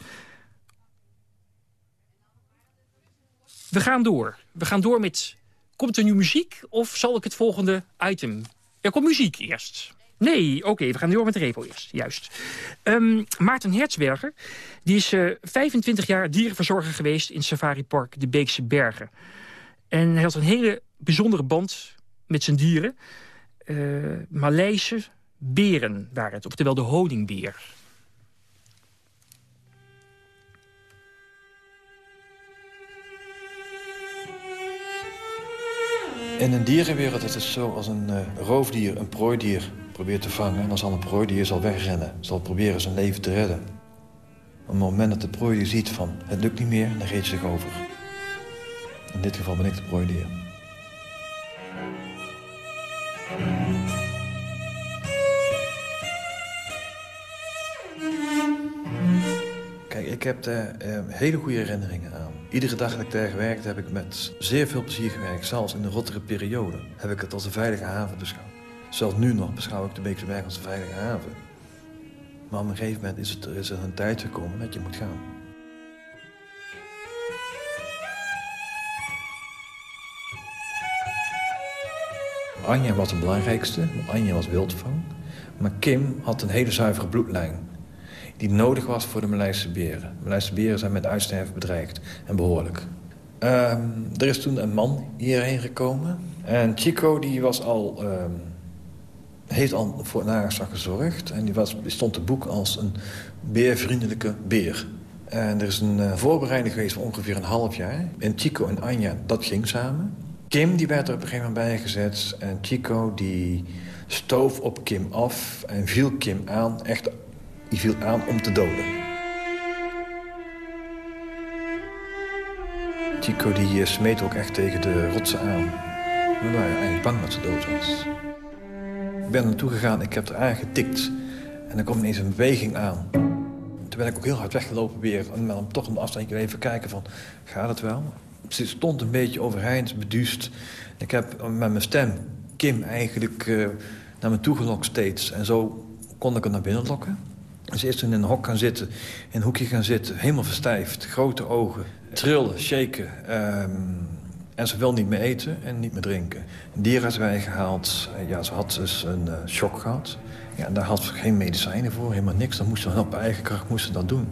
Speaker 14: We gaan door. We gaan door met... Komt er nu muziek of zal ik het volgende item... Er komt muziek eerst. Nee, oké, we gaan door met de repo eerst. Juist. Um, Maarten Hertzberger die is uh, eh, 25 jaar dierenverzorger geweest... in Safari Park de Beekse Bergen. En hij had een hele bijzondere band met zijn dieren. Uh, Maleise beren waren het, oftewel de honingbeer.
Speaker 22: In een dierenwereld is het zo als een uh, roofdier een prooidier probeert te vangen... en dan zal een prooidier zal wegrennen, zal proberen zijn leven te redden. Op het moment dat de prooidier ziet van het lukt niet meer, dan geeft zich over. In dit geval ben ik de prooidier. Kijk, ik heb daar uh, hele goede herinneringen aan. Iedere dag dat ik daar gewerkt heb ik met zeer veel plezier gewerkt. Zelfs in de rottere periode heb ik het als een veilige haven beschouwd. Zelfs nu nog beschouw ik de Beekse Berg als een veilige haven. Maar op een gegeven moment is, het, is er een tijd gekomen dat je moet gaan. Anja was het belangrijkste, Anja was wildvang. Maar Kim had een hele zuivere bloedlijn. Die nodig was voor de Maleise beren. De Maleise beren zijn met uitsterven bedreigd. En behoorlijk. Um, er is toen een man hierheen gekomen. En Chico die was al... Um, heeft al voor nageslag gezorgd. En die, was, stond te boek als een beervriendelijke beer. En er is een uh, voorbereiding geweest van ongeveer een half jaar. En Chico en Anja, dat ging samen. Kim die werd er op een gegeven moment bijgezet. En Chico die stoof op Kim af en viel Kim aan. Echt, die viel aan om te doden. Chico die eh, smeet ook echt tegen de rotsen aan. We waren eigenlijk bang dat ze dood was. Ik ben er naartoe gegaan, ik heb er aangetikt. En er kwam ineens een beweging aan. Toen ben ik ook heel hard weggelopen weer. En dan toch een afstandje even kijken van, gaat het wel? ze stond een beetje overeind, beduust. Ik heb met mijn stem Kim eigenlijk uh, naar me toe gelokt steeds. En zo kon ik hem naar binnen lokken. Ze is toen in een hok gaan zitten, in een hoekje gaan zitten, helemaal verstijfd. Grote ogen, trillen, shaken. Um, en ze wil niet meer eten en niet meer drinken. Een dierenarts gehaald. Ja, ze had dus een uh, shock gehad. Ja, en daar had ze geen medicijnen voor, helemaal niks. Dan moest ze op eigen kracht moest ze dat doen.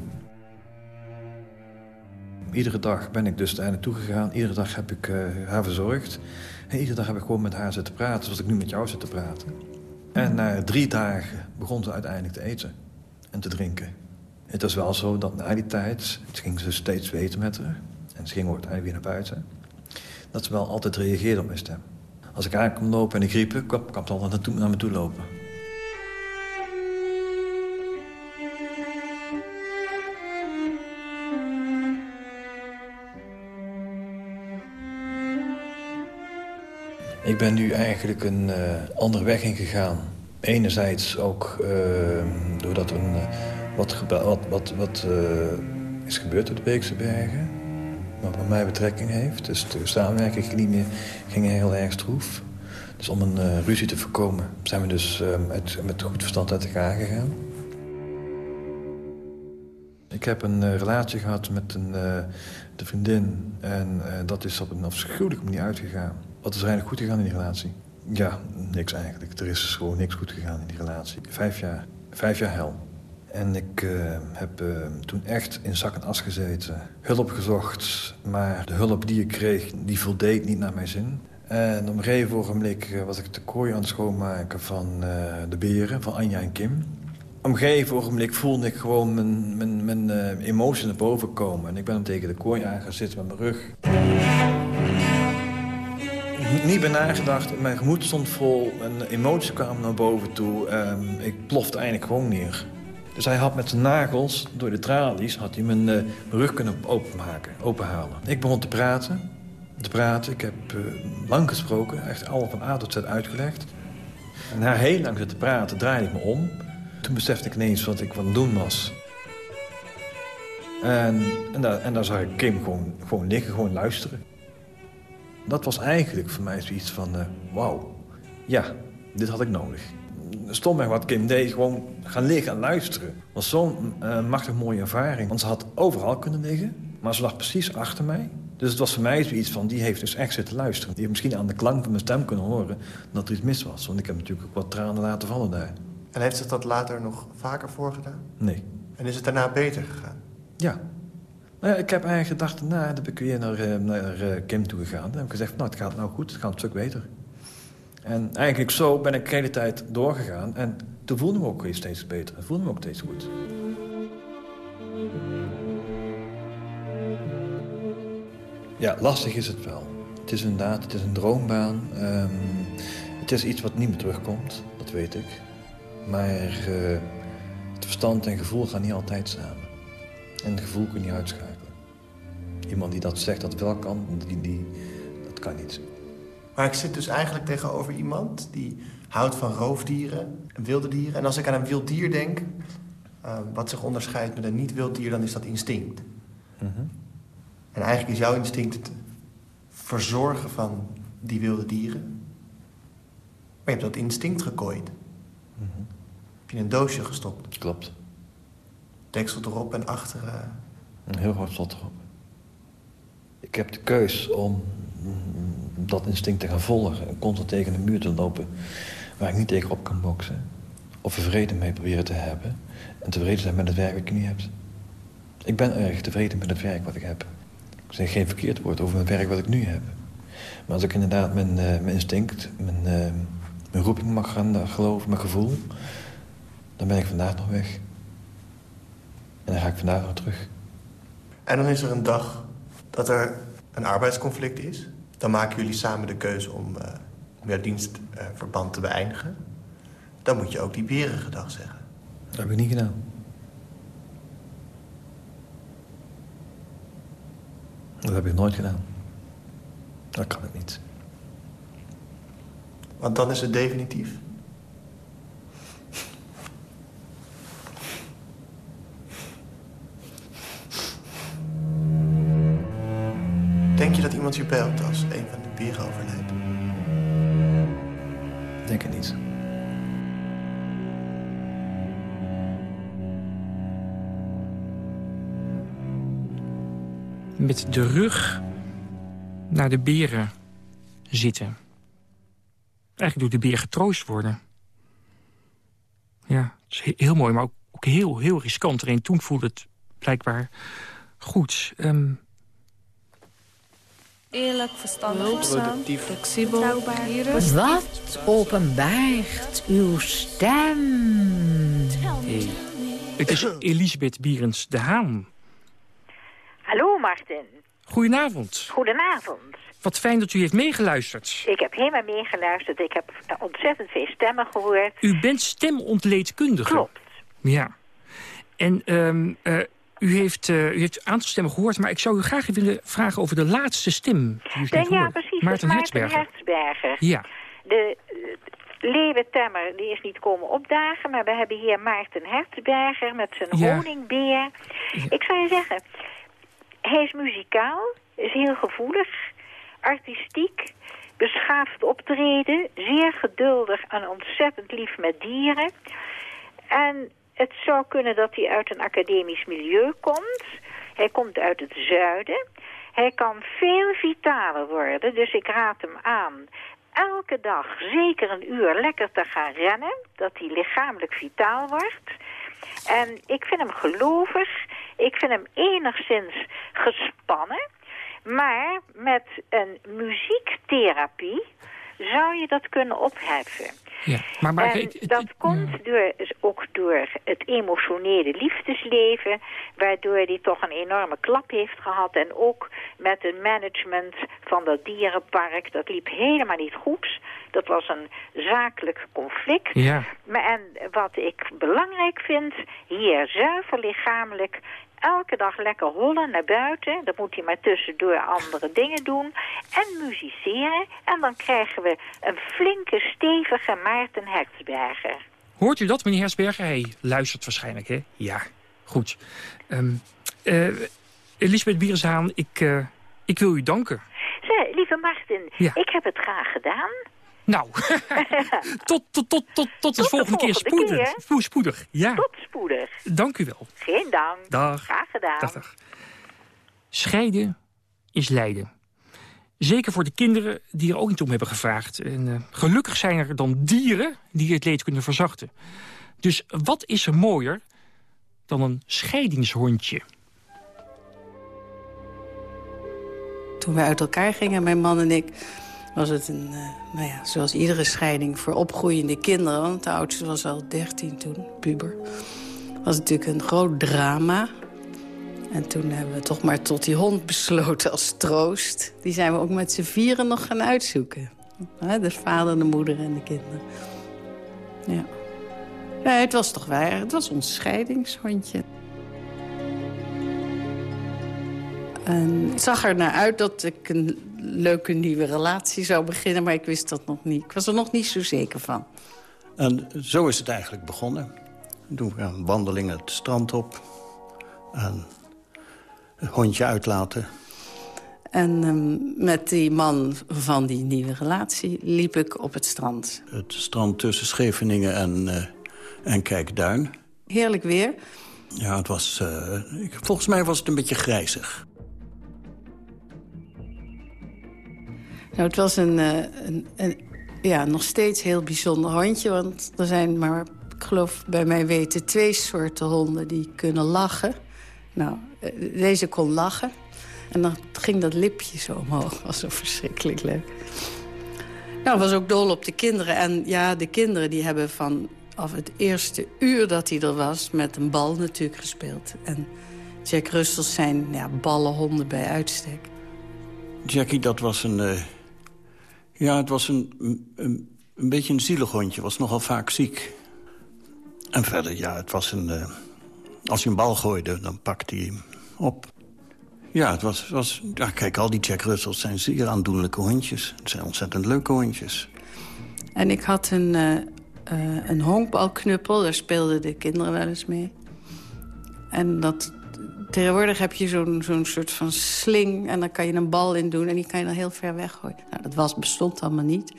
Speaker 22: Iedere dag ben ik dus daar naartoe gegaan. Iedere dag heb ik uh, haar verzorgd. En iedere dag heb ik gewoon met haar zitten praten, zoals ik nu met jou zit te praten. En na drie dagen begon ze uiteindelijk te eten en te drinken. Het was wel zo dat na die tijd, het ging ze steeds weten met haar. En ze ging ook uiteindelijk weer naar buiten. Dat ze wel altijd reageerde op mijn stem. Als ik aankwam lopen en ik riep, kwam, ze altijd naar me toe lopen. Ik ben nu eigenlijk een uh, andere weg ingegaan. Enerzijds ook uh, doordat er een, wat, wat, wat, wat is gebeurd op de Beekse Bergen. Wat bij mij betrekking heeft. Dus de samenwerking ging, niet meer, ging heel erg stroef. Dus om een ruzie te voorkomen zijn we dus met, met goed verstand uit elkaar gegaan. Ik heb een relatie gehad met een de vriendin. En dat is op een afschuwelijke manier uitgegaan. Wat is er eigenlijk goed gegaan in die relatie? Ja, niks eigenlijk. Er is gewoon niks goed gegaan in die relatie. Vijf jaar, vijf jaar hel. En ik uh, heb uh, toen echt in zak en as gezeten. Hulp gezocht, maar de hulp die ik kreeg, die voldeed niet naar mijn zin. En op een ogenblik was ik de kooi aan het schoonmaken van de beren, van Anja en Kim. op een gegeven ogenblik voelde ik gewoon mijn, mijn, mijn emoties naar boven komen. En ik ben tegen de kooi aan gaan zitten met mijn rug. Niet bij nagedacht, mijn gemoed stond vol, mijn emoties kwamen naar boven toe. Um, ik plofte eigenlijk gewoon neer. Dus hij had met zijn nagels, door de tralies, had hij mijn, mijn rug kunnen openmaken, openhalen. Ik begon te praten, te praten. Ik heb uh, lang gesproken, echt al van A tot Z uitgelegd. En na heel lang zitten praten draaide ik me om. Toen besefte ik ineens wat ik aan het doen was. En, en, daar, en zag ik Kim gewoon, gewoon liggen, gewoon luisteren. Dat was eigenlijk voor mij zoiets van, uh, wauw, ja, dit had ik nodig. Stomweg wat Kim deed, gewoon gaan liggen en luisteren. was zo'n uh, machtig mooie ervaring. Want ze had overal kunnen liggen, maar ze lag precies achter mij. Dus het was voor mij zoiets van, die heeft dus echt zitten luisteren. Die heeft misschien aan de klank van mijn stem kunnen horen dat er iets mis was. Want ik heb natuurlijk ook wat tranen laten vallen daar.
Speaker 23: En heeft zich dat later nog vaker voorgedaan?
Speaker 22: Nee.
Speaker 23: En is het daarna beter gegaan?
Speaker 22: Ja. Nou ja, ik heb eigenlijk gedacht, nou, dan ben ik weer naar, uh, naar uh, Kim toe gegaan. Dan heb ik gezegd, nou, het gaat nou goed, het gaat een stuk beter. En eigenlijk zo ben ik de hele tijd doorgegaan. En toen voelde me ook weer steeds beter. Het voelde me ook steeds goed. Ja, lastig is het wel. Het is inderdaad, het is een droombaan. Um, het is iets wat niet meer terugkomt, dat weet ik. Maar uh, het verstand en gevoel gaan niet altijd samen. En het gevoel kun je niet uitschakelen. Iemand die dat zegt dat wel kan, die, die, dat kan niet.
Speaker 23: Maar ik zit dus eigenlijk tegenover iemand die houdt van roofdieren en wilde dieren. En als ik aan een wild dier denk, uh, wat zich onderscheidt met een niet-wild dier, dan is dat instinct.
Speaker 22: Mm -hmm.
Speaker 23: En eigenlijk is jouw instinct het verzorgen van die wilde dieren. Maar je hebt dat instinct gekooid.
Speaker 22: Mm -hmm.
Speaker 23: Heb je in een doosje gestopt.
Speaker 22: Klopt.
Speaker 23: Deksel erop en achter... Uh...
Speaker 22: Een heel hard slot erop. Ik heb de keus om dat instinct te gaan volgen... en constant tegen een muur te lopen waar ik niet tegenop kan boksen. Of er vrede mee proberen te hebben. En tevreden zijn met het werk dat ik nu heb. Ik ben erg tevreden met het werk wat ik heb. Ik zeg geen verkeerd woord over het werk wat ik nu heb. Maar als ik inderdaad mijn, uh, mijn instinct, mijn, uh, mijn roeping mag gaan uh, geloven, mijn gevoel... dan ben ik vandaag nog weg. En dan ga ik vandaag nog terug.
Speaker 23: En dan is er een dag dat er een arbeidsconflict is. Dan maken jullie samen de keuze om, uh, om jouw dienstverband te beëindigen. Dan moet je ook die berengedag zeggen.
Speaker 22: Dat heb ik niet gedaan. Dat heb ik nooit gedaan. Dat kan ik niet.
Speaker 23: Want dan is het definitief? Denk je dat iemand je belt als een van de bieren overlijdt?
Speaker 22: Denk het niet.
Speaker 14: Met de rug naar de beren zitten. Eigenlijk doet de beer getroost worden. Ja, het is heel mooi, maar ook heel, heel riskant. Alleen toen voelde het blijkbaar goed. Um,
Speaker 24: Eerlijk, verstandig, hulpzaam, flexibel, betrouwbaar.
Speaker 25: Wat openbaart uw stem?
Speaker 14: Hey. Het is Elisabeth Bierens de Haan.
Speaker 26: Hallo Martin.
Speaker 14: Goedenavond.
Speaker 26: Goedenavond.
Speaker 14: Wat fijn dat u heeft meegeluisterd.
Speaker 26: Ik heb helemaal meegeluisterd. Ik heb ontzettend veel stemmen gehoord.
Speaker 14: U bent stemontleedkundige.
Speaker 26: Klopt.
Speaker 14: Ja. En um, uh, u heeft, uh, u heeft een aantal stemmen gehoord, maar ik zou u graag willen vragen over de laatste stem. Die u
Speaker 26: ja, ja,
Speaker 14: gehoord.
Speaker 26: precies.
Speaker 14: Maarten
Speaker 26: Hertzberger.
Speaker 14: Hertzberger. Ja.
Speaker 26: De uh, leeuwentemmer die is niet komen opdagen, maar we hebben hier Maarten Hertzberger met zijn
Speaker 14: Ja.
Speaker 26: honingbeer. Ik zou je zeggen, hij is muzikaal, is heel gevoelig, artistiek, beschaafd optreden, zeer geduldig en ontzettend lief met dieren. En het zou kunnen dat hij uit een academisch milieu komt. Hij komt uit het zuiden. Hij kan veel vitaler worden, dus ik raad hem aan elke dag zeker een uur lekker te gaan rennen, dat hij lichamelijk vitaal wordt. En ik vind hem gelovig, ik vind hem enigszins gespannen, maar met een muziektherapie zou je dat kunnen opheffen.
Speaker 14: Ja, maar, maar,
Speaker 26: en
Speaker 14: ik-
Speaker 26: dat komt door, ook door het emotionele liefdesleven... waardoor hij toch een enorme klap heeft gehad. En ook met het management van dat dierenpark. Dat liep helemaal niet goed. Dat was een zakelijk conflict.
Speaker 14: Ja.
Speaker 26: Maar en wat ik belangrijk vind, hier zuiver lichamelijk elke dag lekker hollen naar buiten. Dan moet hij maar tussendoor andere dingen doen. En musiceren. En dan krijgen we een flinke, stevige Maarten Hertzberger.
Speaker 14: Hoort u dat, meneer Hersberger? Hij luistert waarschijnlijk, hè? Ja, goed. Ehm eh, Elisabeth Biereshaan, ik, eh, ik wil u danken.
Speaker 26: Zeg, lieve Martin,
Speaker 14: Ja.
Speaker 26: ik heb het graag gedaan.
Speaker 14: Nou, tot, tot, tot, tot, tot de volgende keer
Speaker 26: volgende
Speaker 14: spoedig. Spoedig, ja.
Speaker 26: Tot spoedig.
Speaker 14: Dank u wel.
Speaker 26: Geen dank.
Speaker 14: Dag.
Speaker 26: Graag gedaan.
Speaker 14: Dag, dag. Scheiden is lijden. Zeker voor de kinderen die er ook niet om hebben gevraagd. En eh, gelukkig zijn er dan dieren die het leed kunnen verzachten. Dus wat is er mooier dan een scheidingshondje?
Speaker 27: Toen we uit elkaar gingen, mijn man en ik, was het een, eh, nou ja, zoals iedere scheiding voor opgroeiende kinderen. Want de oudste was al 13 toen, puber. Was natuurlijk een groot drama. En toen hebben we toch maar tot die hond besloten als troost. Die zijn we ook met z'n vieren nog gaan uitzoeken. De vader, de moeder en de kinderen. Ja. ja, het was toch waar. Het was ons scheidingshondje. En het zag er naar uit dat ik een leuke nieuwe relatie zou beginnen... maar ik wist dat nog niet. Ik was er nog niet zo zeker van.
Speaker 28: En zo is het eigenlijk begonnen. Toen we een wandeling het strand op. En het hondje uitlaten.
Speaker 27: En ehm, met die man van die nieuwe relatie liep ik op het strand.
Speaker 28: Het strand tussen Scheveningen en, eh en Kijkduin.
Speaker 27: Heerlijk weer.
Speaker 28: Ja, het was... eh, ik- volgens mij was het een beetje grijzig.
Speaker 27: Nou, het was een, eh, een, een ja, nog steeds heel bijzonder hondje. Want er zijn maar, ik geloof bij mij weten, twee soorten honden die kunnen lachen. Nou, eh, deze kon lachen. En dan ging dat lipje zo omhoog. Dat was zo verschrikkelijk leuk. Nou, was ook dol op de kinderen. En ja, de kinderen die hebben vanaf het eerste uur dat hij er was... met een bal natuurlijk gespeeld. En Jack Russells zijn ja, ballenhonden bij uitstek.
Speaker 28: Jackie, dat was een... eh, ja, het was een, een, een beetje een zielig hondje. Was nogal vaak ziek. En verder, ja, het was een... eh, als je een bal gooide, dan pakte hij hem op. Ja, het was... was kijk, al die Jack Russells zijn zeer aandoenlijke hondjes. Het zijn ontzettend leuke hondjes.
Speaker 27: En ik had een, eh, eh, een honkbalknuppel, daar speelden de kinderen wel eens mee. En dat, tegenwoordig heb je zo'n soort van sling... en dan kan je een bal in doen en die kan je dan heel ver weggooien. Nou, dat was, bestond allemaal niet.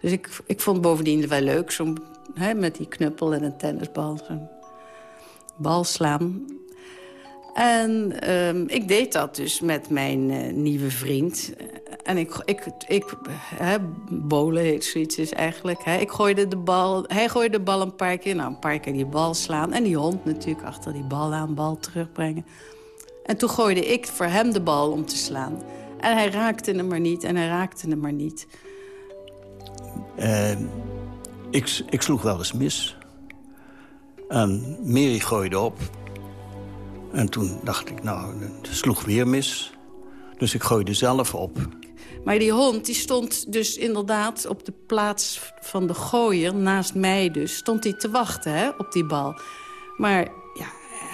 Speaker 27: Dus ik, ik vond bovendien wel leuk, zo'n, hè, met die knuppel en een tennisbal... zo'n bal slaan. En ehm, ik deed dat dus met mijn eh, nieuwe vriend. En ik, ik, ik hè, bolen heet zoiets is eigenlijk. Hè. Ik gooide de bal, hij gooide de bal een paar keer. Nou, een paar keer die bal slaan. En die hond natuurlijk achter die bal aan, bal terugbrengen. En toen gooide ik voor hem de bal om te slaan. En hij raakte hem maar niet en hij raakte hem maar niet.
Speaker 28: Eh, ik, ik sloeg wel eens mis. En Mary gooide op. En toen dacht ik, nou, het sloeg weer mis. Dus ik gooide zelf op.
Speaker 27: Maar die hond die stond dus inderdaad op de plaats van de gooier... naast mij dus, stond hij te wachten hè, op die bal. Maar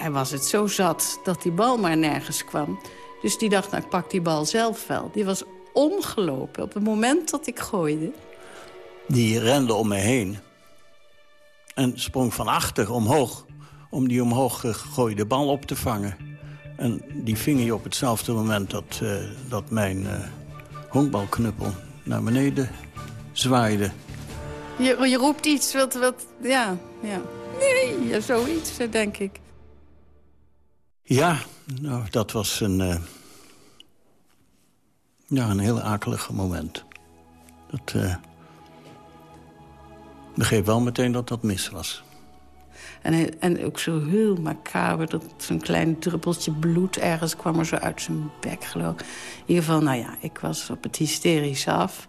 Speaker 27: hij was het zo zat dat die bal maar nergens kwam. Dus die dacht, nou, ik pak die bal zelf wel. Die was omgelopen op het moment dat ik gooide.
Speaker 28: Die rende om me heen. En sprong van achter omhoog. Om die omhoog gegooide bal op te vangen. En die ving hij op hetzelfde moment dat, eh, dat mijn eh, honkbalknuppel naar beneden zwaaide.
Speaker 27: Je, je roept iets wat, wat ja, ja. Nee, ja, zoiets, eh, denk ik.
Speaker 28: Ja, nou, dat was een, eh, ja, een heel akelig moment. Dat eh begreep wel meteen dat dat mis was.
Speaker 27: En, hij- en ook zo heel macaber, dat zo'n klein druppeltje bloed ergens kwam er zo uit zijn bek, geloof ik. In ieder geval, nou ja, ik was op het hysterisch af.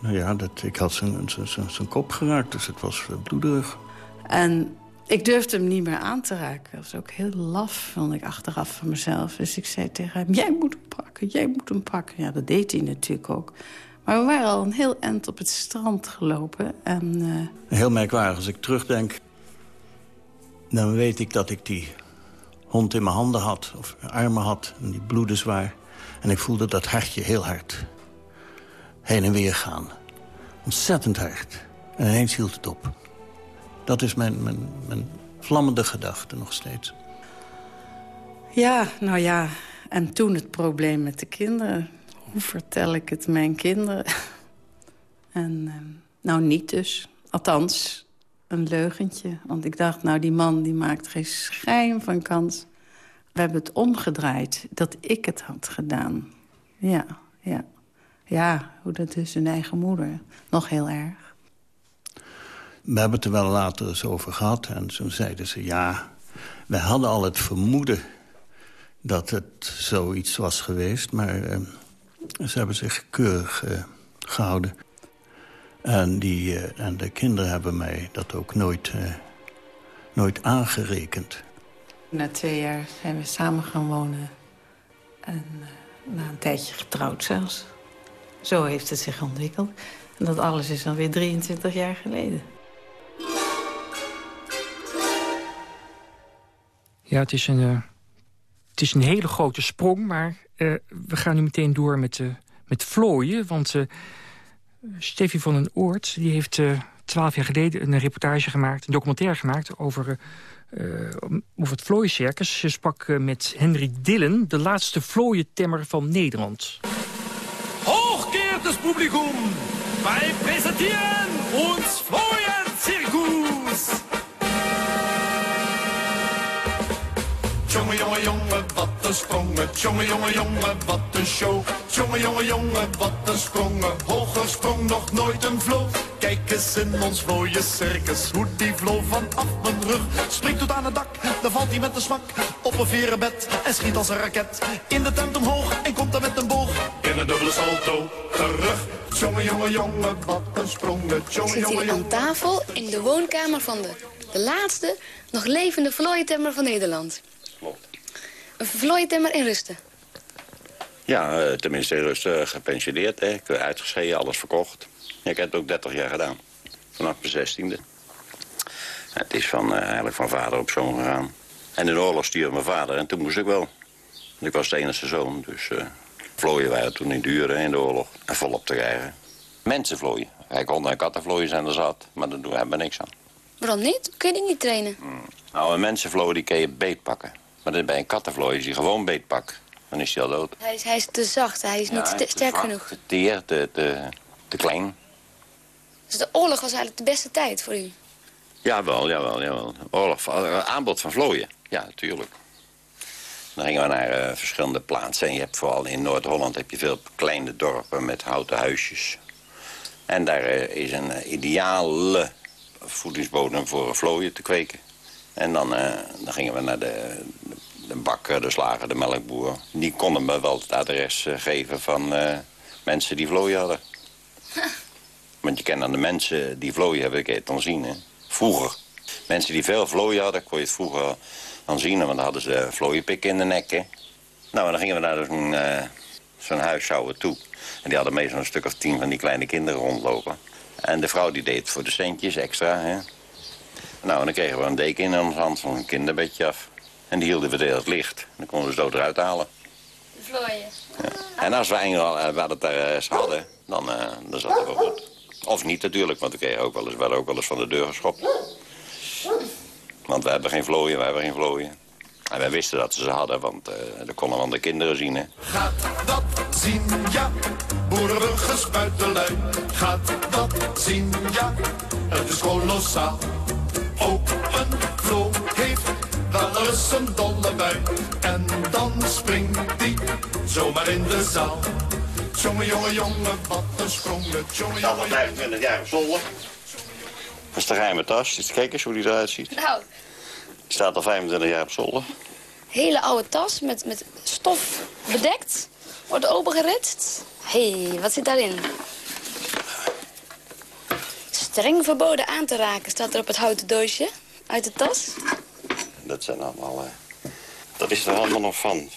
Speaker 28: Nou ja, dat, ik had zijn, zijn, zijn kop geraakt, dus het was bloederig.
Speaker 27: En ik durfde hem niet meer aan te raken. Dat was ook heel laf, vond ik achteraf van mezelf. Dus ik zei tegen hem, jij moet hem pakken, jij moet hem pakken. Ja, dat deed hij natuurlijk ook. Maar we waren al een heel eind op het strand gelopen. En, uh...
Speaker 28: Heel merkwaardig, als ik terugdenk... dan weet ik dat ik die hond in mijn handen had, of armen had... en die bloedde zwaar. En ik voelde dat hartje heel hard heen en weer gaan. Ontzettend hard. En ineens hield het op. Dat is mijn, mijn, mijn vlammende gedachte nog steeds.
Speaker 27: Ja, nou ja. En toen het probleem met de kinderen. Hoe vertel ik het mijn kinderen? en uh, nou niet dus. Althans, een leugentje. Want ik dacht, nou die man die maakt geen schijn van kans. We hebben het omgedraaid. Dat ik het had gedaan. Ja, ja. Ja, hoe dat is hun eigen moeder. Nog heel erg.
Speaker 28: We hebben het er wel later eens over gehad. En toen zeiden ze, ja, wij hadden al het vermoeden dat het zoiets was geweest. Maar uh, ze hebben zich keurig uh, gehouden. En, die, uh, en de kinderen hebben mij dat ook nooit, nooit aangerekend.
Speaker 27: Na twee jaar zijn we samen gaan wonen. En na een tijdje getrouwd zelfs. Zo heeft het zich ontwikkeld. En dat alles is alweer 23 jaar geleden.
Speaker 14: Ja, het is een, uh, het is een hele grote sprong, maar uh, we gaan nu meteen door met, uh, met vlooien. Want Steffi van den Oort die heeft twaalf jaar geleden een reportage gemaakt... een documentaire gemaakt over, over het vlooiencircus. Ze sprak met Henry Dillen, de laatste vlooientemmer van Nederland.
Speaker 29: Hochgeehrtes Publikum, wij presenteren ons Vlooiencircus. Jongen, jongen, jongen, wat een sprongen. Jongen, jongen, jongen, wat een show. Jongen, jongen, jongen, wat een sprongen. Hoger sprong nog nooit een vlo. Kijk eens in ons mooie circus. Hoe die vlo vanaf mijn rug. Springt tot aan het dak, dan valt hij met een smak. Op een verenbed en schiet als een raket. In de tent omhoog en komt dan met een boog. In een dubbele salto terug. Jongen, jongen, jongen, wat een sprongen. Jongen,
Speaker 30: Ik zit hier aan tafel in de woonkamer van de, de laatste nog levende vlooientemmer van Nederland.
Speaker 31: Klopt.
Speaker 30: Een vlooientemmer in rusten.
Speaker 31: Ja, uh, tenminste in rusten gepensioneerd. Hè. Ik heb uitgeschreven, alles verkocht. Ik heb het ook 30 jaar gedaan. Vanaf mijn 16e. Het is van, eigenlijk van vader op zoon gegaan. En in de oorlog stierf mijn vader en toen moest ik wel. Ik was de enige zoon, dus uh, vlooien waren toen niet duur in de oorlog. En volop te krijgen. Mensen vlooien. Hij kon een kattenvlooien zijn er zat, maar daar doen we hebben niks aan.
Speaker 30: Waarom niet? Kun je die niet trainen?
Speaker 31: Hmm. Nou, een mensenvlooi die kun je beet pakken. Maar bij een kattenvlooi is hij gewoon beet pakken. Dan is hij al dood.
Speaker 30: Hij is, hij is te zacht, hij is
Speaker 31: Ja,
Speaker 30: niet
Speaker 31: hij
Speaker 30: te sterk genoeg.
Speaker 31: Te teer, te, te, te klein.
Speaker 30: Dus de oorlog was eigenlijk de beste tijd voor u.
Speaker 31: Jawel, jawel, jawel. Oorlog, eh, aanbod van vlooien. Ja, natuurlijk. Dan gingen we naar eh, verschillende plaatsen. En je hebt vooral in Noord-Holland heb je veel kleine dorpen met houten huisjes. En daar eh, is een ideale voedingsbodem voor vlooien te kweken. En dan, dan gingen we naar de, de bakker, de slager, de melkboer. Die konden me wel het adres eh, geven van eh, mensen die vlooien hadden. Want je kent aan de mensen die vlooien hebben, kun je het dan zien. Hè? Vroeger. Mensen die veel vlooien hadden, kon je het vroeger dan zien. Want dan hadden ze vlooienpikken in de nek. Hè? Nou, en dan gingen we naar zo'n eh, zo'n huishouden toe. En die hadden meestal een stuk of tien van die kleine kinderen rondlopen. En de vrouw die deed het voor de centjes extra. Hè? Nou, en dan kregen we een deken in onze hand, zo'n kinderbedje af. En die hielden we heel het licht. En dan konden we ze zo eruit halen.
Speaker 30: Vlooien.
Speaker 31: En als we eenmaal uh, wat het daar eens hadden, dan, uh, dan zat het wel goed. Of niet natuurlijk, want we kregen ook wel eens, werden ook wel eens van de deur geschopt. Want we hebben geen vlooien, we hebben geen vlooien. En wij wisten dat ze ze hadden, want uh, dat konden we aan de kinderen zien. Hè.
Speaker 29: Gaat dat zien, ja. Boerenburgers buitenlui. Gaat dat zien, ja. Het is kolossaal. Ook een vlo heeft wel eens een dolle bui. En dan springt die zomaar in de zaal. Jongen, jongen, jongen, wat een sprong. Jongen,
Speaker 31: jongen, 25 jaar op zolder. Dat is de geheime tas. Dus kijk eens hoe die eruit ziet.
Speaker 30: Nou,
Speaker 31: Die staat al 25 jaar op zolder.
Speaker 30: hele oude tas met, met stof bedekt. Wordt opengeritst. Hé, hey, wat zit daarin? Streng verboden aan te raken, staat er op het houten doosje. Uit de tas.
Speaker 31: Dat zijn allemaal... eh, dat is er allemaal nog van.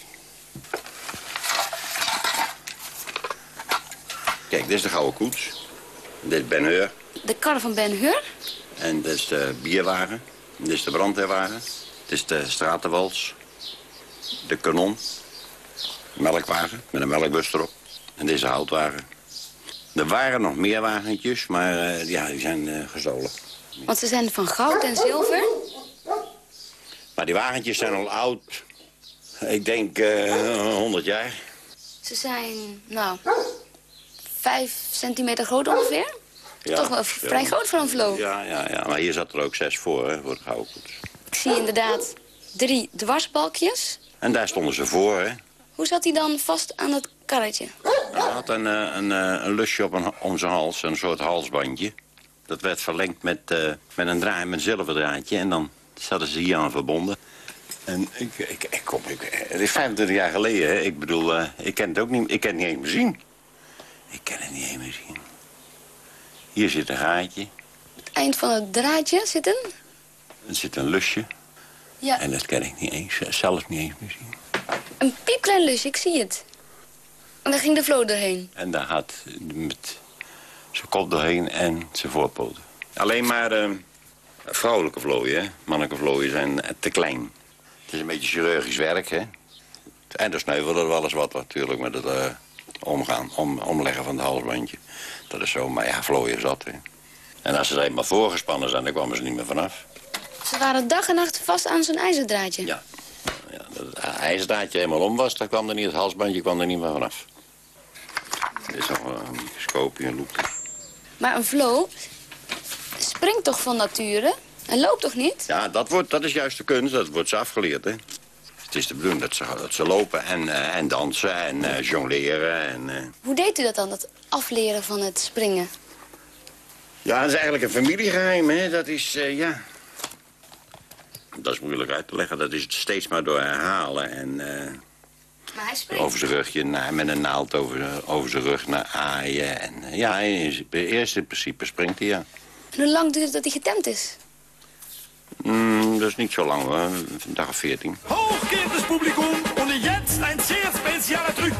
Speaker 31: Kijk, dit is de Gouden Koets. Dit is Ben Heur.
Speaker 30: De kar van Ben Hur.
Speaker 31: En dit is de bierwagen. Dit is de brandweerwagen. Dit is de stratenwals. De kanon. Melkwagen met een melkbus erop. En dit is de houtwagen. Er waren nog meer wagentjes, maar eh, ja, die zijn eh, gestolen.
Speaker 30: Want ze zijn van goud en zilver.
Speaker 31: Maar die wagentjes zijn al oud. Ik denk eh 100 jaar.
Speaker 30: Ze zijn, nou, vijf centimeter groot ongeveer.
Speaker 31: Ja,
Speaker 30: Toch wel vrij
Speaker 31: ja.
Speaker 30: groot voor een vlo.
Speaker 31: Ja, ja, ja, maar hier zat er ook zes voor, hè, voor de.
Speaker 30: Ik zie inderdaad drie dwarsbalkjes.
Speaker 31: En daar stonden ze voor, hè.
Speaker 30: Hoe zat hij dan vast aan het karretje?
Speaker 31: Hij had een, eh, een, eh, een lusje op een, om zijn hals, een soort halsbandje. Dat werd verlengd met, eh, met een draai, met een zilverdraadje. En dan zaten ze hier aan verbonden. En ik, ik, ik kom, ik, het is 25 jaar geleden, hè. Ik bedoel, eh, ik ken het ook niet, ik ken het niet eens meer zien. Ik ken het niet eens meer zien. Hier zit een gaatje,
Speaker 30: Het eind van het draadje zitten.
Speaker 31: er zit een lusje.
Speaker 30: Ja.
Speaker 31: En dat ken ik niet eens, zelf niet eens meer zien.
Speaker 30: Een piepklein lusje, ik zie het. En daar ging de vlo doorheen.
Speaker 31: En daar gaat met zijn kop doorheen en zijn voorpoten. Alleen maar eh, vrouwelijke vlooien, hè. Mannelijke vlooien zijn eh, te klein. Het is een beetje chirurgisch werk, hè. En er sneuvelde er wel eens wat natuurlijk met het eh, omgaan, om, omleggen van het halsbandje. Dat is zo, maar ja, vlooien zat, hè. En als ze er eenmaal voorgespannen zijn, dan kwamen ze niet meer vanaf.
Speaker 30: Ze waren dag en nacht vast aan zo'n ijzerdraadje.
Speaker 31: Ja. Dat het ijzerdraadje helemaal om was, dan kwam er niet, het halsbandje kwam er niet meer vanaf. Dit is nog een microscoopje, een loepje.
Speaker 30: Maar een vlo springt toch van nature? En loopt toch niet?
Speaker 31: Ja, dat, wordt, dat is juist de kunst. Dat wordt ze afgeleerd, hè. Het is de bedoeling dat ze, dat ze lopen en, eh, en dansen en eh, jongleren. En, eh.
Speaker 30: Hoe deed u dat dan, dat afleren van het springen?
Speaker 31: Ja, dat is eigenlijk een familiegeheim, hè. Dat is, ja... Dat is moeilijk uit te leggen. Dat is het steeds maar door herhalen en...
Speaker 30: Maar hij springt.
Speaker 31: over zijn rugje, na- met een naald over, over zijn rug naar aaien. En, ja, in- eerst in principe springt hij, ja.
Speaker 30: En hoe lang duurt het dat hij getemd is?
Speaker 31: Mm, dat is niet zo lang, hoor. Een dag of veertien.
Speaker 29: Hochgehendes Publikum und jetzt ein sehr spezieller Truc.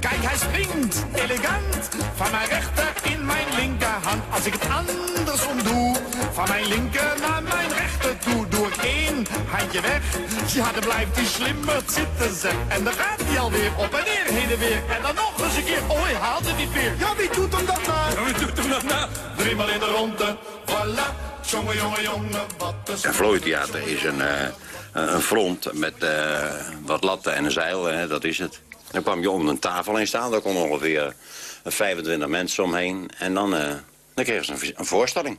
Speaker 29: Kijk, hij springt elegant van mijn rechter in mijn linkerhand. Als ik het andersom doe, van mijn linker naar mijn handje weg. Ja, dan blijft hij slimmer zitten, zeg. En dan gaat hij alweer op en neer, heen en weer. En dan nog eens een keer, oh, hij haalt het niet meer. Ja, wie doet hem dat na? Ja, wie doet hem dat na? Driemaal in de ronde, voilà. Jongen, jongen, jongen, wat een...
Speaker 31: Een vlooitheater is een, eh, een front met eh, wat latten en een zeil, hè, dat is het. Dan kwam je om een tafel heen staan, daar kon ongeveer 25 mensen omheen. En dan, eh, dan kregen ze een, een voorstelling.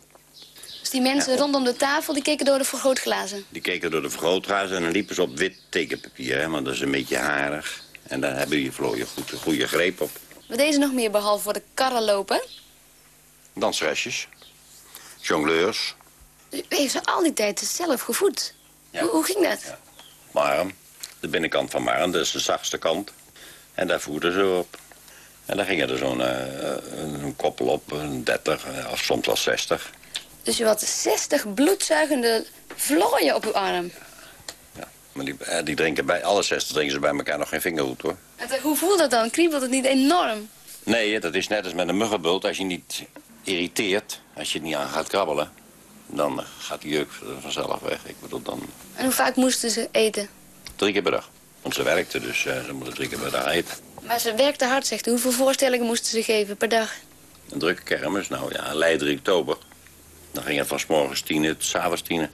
Speaker 30: Dus die mensen rondom de tafel, die keken door de vergrootglazen.
Speaker 31: Die keken door de vergrootglazen en dan liepen ze op wit tekenpapier, hè, want dat is een beetje harig. En daar hebben die vlooien goed, een goede greep op.
Speaker 30: Wat deden ze nog meer behalve voor de karren lopen?
Speaker 31: Danseresjes, jongleurs,
Speaker 30: U heeft ze al die tijd zelf gevoed. Hoe, hoe ging dat?
Speaker 31: Marm, de binnenkant van Marm, dat is de zachtste kant. En daar voerden ze op. En dan gingen er zo'n een koppel op, een 30 eh, of soms wel 60.
Speaker 30: Dus u had 60 bloedzuigende vlooien op uw arm.
Speaker 31: Maar die, eh, die drinken bij, alle 60 drinken ze bij elkaar nog geen vingerhoed hoor.
Speaker 30: En hoe voelt dat dan? Kriebelt het niet enorm?
Speaker 31: Nee, dat is net als met een muggenbult. Als je niet irriteert, als je het niet aan gaat krabbelen... dan gaat die jeuk vanzelf weg. Ik bedoel, dan
Speaker 30: En hoe vaak moesten ze eten?
Speaker 31: drie keer per dag. Want ze werkte, dus eh, ze moeten drie keer per dag eten.
Speaker 30: Maar ze werkte hard, zegt u. Hoeveel voorstellingen moesten ze geven per dag?
Speaker 31: Een drukke kermis, nou ja, Leiden 3 oktober. Dan ging het van s morgens tien tot s avonds tien.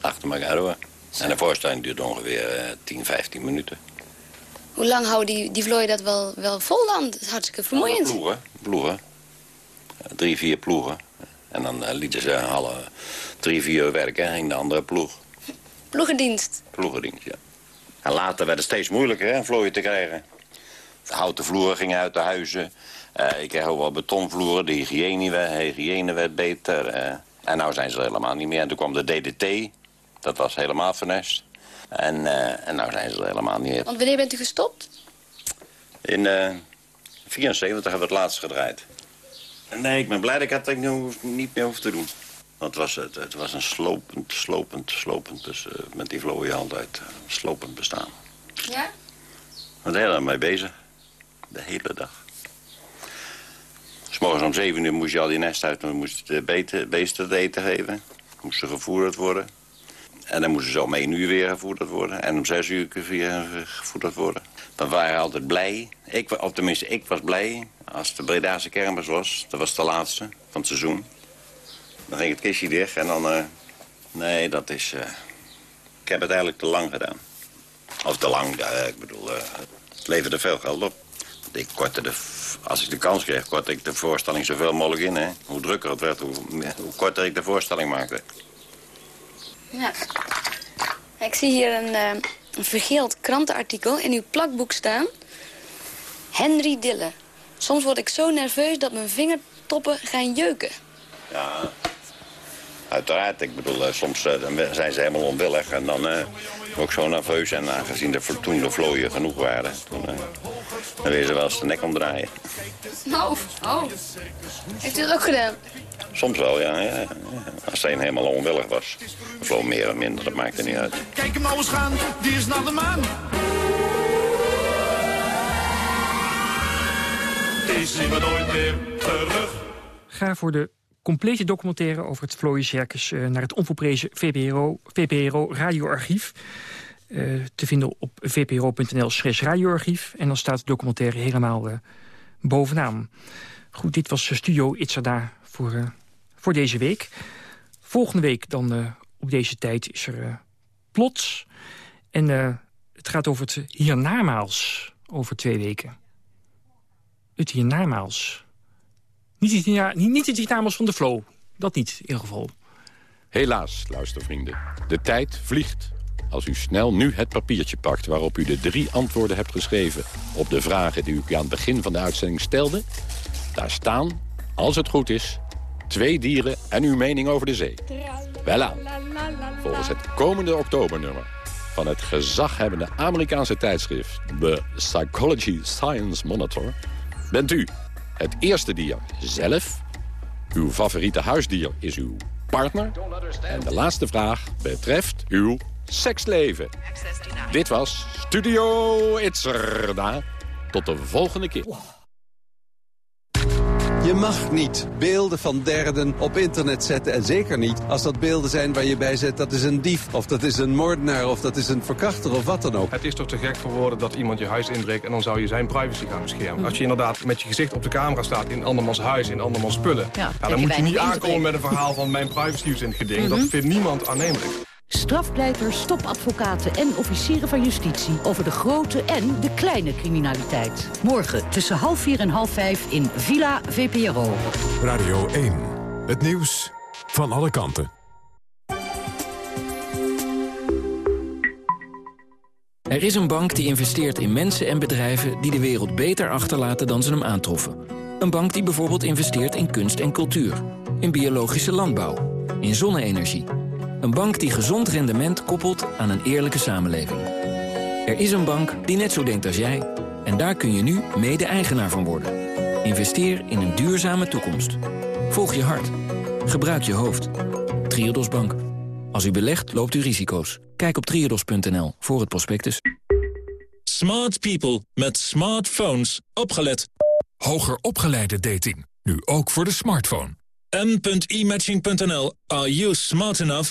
Speaker 31: Achter elkaar door. En de voorstelling duurt ongeveer eh, 10, 15 minuten.
Speaker 30: Hoe lang houden die, die vlooien dat wel, wel vol dan? Dat is hartstikke vermoeiend.
Speaker 31: Ploegen, ploegen. Eh, Drie, vier ploegen. En dan eh, lieten ze alle drie, vier uur werken en ging de andere ploeg.
Speaker 30: Ploegendienst.
Speaker 31: Ploegendienst, ja. En later werd het steeds moeilijker hè, vlooien te krijgen. De houten vloeren gingen uit de huizen. Eh, ik kreeg ook wel betonvloeren. De hygiëne, werd- hygiëne werd beter. eh. en nou zijn ze er helemaal niet meer. En toen kwam de DDT. Dat was helemaal funest. En, eh, en nou zijn ze er helemaal niet meer.
Speaker 30: Want wanneer bent u gestopt?
Speaker 31: In eh 74 hebben we het laatst gedraaid. Nee, ik ben blij dat ik het nu niet meer hoef te doen. Want het was, het, het was een slopend, slopend, slopend... Dus uh, met die vlooien altijd uh, slopend bestaan.
Speaker 30: Ja?
Speaker 31: Ik ben er heel mee bezig. De hele dag. S morgens om zeven uur moest je al die nest uit... en moest de beesten, het eten geven. Moesten gevoerd worden. En dan moesten ze om één uur weer gevoerd worden. En om zes uur weer gevoerd worden. Dan waren altijd blij. Ik, of tenminste, ik was blij als de Bredaanse kermis was. Dat was de laatste van het seizoen. Dan ging het kistje dicht en dan... Uh, nee, dat is... Uh, ik heb het eigenlijk te lang gedaan. Of te lang, uh, ik bedoel... het leverde veel geld op. Ik kortte de, als ik de kans kreeg, kortte ik de voorstelling zoveel mogelijk in. Hè. Hoe drukker het werd, hoe, hoe korter ik de voorstelling maakte.
Speaker 30: Ja. Ik zie hier een, uh, een vergeeld krantenartikel in uw plakboek staan. Henry Dille. Soms word ik zo nerveus dat mijn vingertoppen gaan jeuken.
Speaker 31: Ja, uiteraard. Ik bedoel, uh, soms uh, zijn ze helemaal onwillig. En dan uh, ik zo nerveus. En aangezien de, toen de vlooien genoeg waren... Toen, dan weer ze wel eens de nek omdraaien.
Speaker 30: Oh, oh. Heeft u dat ook gedaan?
Speaker 31: Soms wel, ja. ja, ja. Als een helemaal onwillig was. Vloog meer of minder, dat maakt er niet uit.
Speaker 29: Kijk hem nou eens gaan, die is naar de maan. Die zien we nooit meer terug.
Speaker 14: Ga voor de complete documentaire over het Vlooien Circus... Uh, naar het onvolprezen VPRO, VPRO radioarchief. Uh, te vinden op vpro.nl slash radioarchief. En dan staat de documentaire helemaal uh, bovenaan. Goed, dit was Studio Itzada voor, voor deze week. Volgende week dan op deze tijd is er plots. En het gaat over het hiernamaals over twee weken. Het hiernamaals. Niet ja, niet het hiernamaals van de flow. Dat niet, in ieder geval.
Speaker 13: Helaas, luistervrienden. De tijd vliegt. Als u snel nu het papiertje pakt waarop u de drie antwoorden hebt geschreven... op de vragen die u aan het begin van de uitzending stelde... daar staan, als het goed is, twee dieren en uw mening over de zee. Wel aan. Volgens het komende oktobernummer van het gezaghebbende Amerikaanse tijdschrift... The Psychology Science Monitor... bent u het eerste dier zelf. Uw favoriete huisdier is uw partner. En de laatste vraag betreft uw seksleven. Dit was Studio Itzerda. Tot de volgende keer.
Speaker 32: Je mag niet beelden van derden op internet zetten. En zeker niet als dat beelden zijn waar je bij zet... dat is een dief, of dat is een moordenaar, of dat is een verkrachter, of wat dan ook.
Speaker 33: Het is toch te gek voor woorden dat iemand je huis inbreekt... en dan zou je zijn privacy gaan beschermen. Als je inderdaad met je gezicht op de camera staat in andermans huis... in andermans spullen... Ja, dan moet je niet aankomen met een verhaal van mijn privacy is in het geding. Dat vindt niemand aannemelijk.
Speaker 34: Strafpleiters, topadvocaten en officieren van justitie... over de grote en de kleine criminaliteit. Morgen tussen half vier en half vijf in Villa VPRO.
Speaker 35: Radio 1. Het nieuws van alle kanten.
Speaker 36: Er is een bank die investeert in mensen en bedrijven... die de wereld beter achterlaten dan ze hem aantroffen. Een bank die bijvoorbeeld investeert in kunst en cultuur. In biologische landbouw. In zonne-energie een bank die gezond rendement koppelt aan een eerlijke samenleving. Er is een bank die net zo denkt als jij. En daar kun je nu mede-eigenaar van worden. Investeer in een duurzame toekomst. Volg je hart. Gebruik je hoofd. Triodos Bank. Als u belegt, loopt u risico's. Kijk op triodos.nl voor het prospectus.
Speaker 37: Smart people met smartphones. Opgelet.
Speaker 35: Hoger opgeleide dating. Nu ook voor de smartphone.
Speaker 37: m.imatching.nl. Are you smart enough?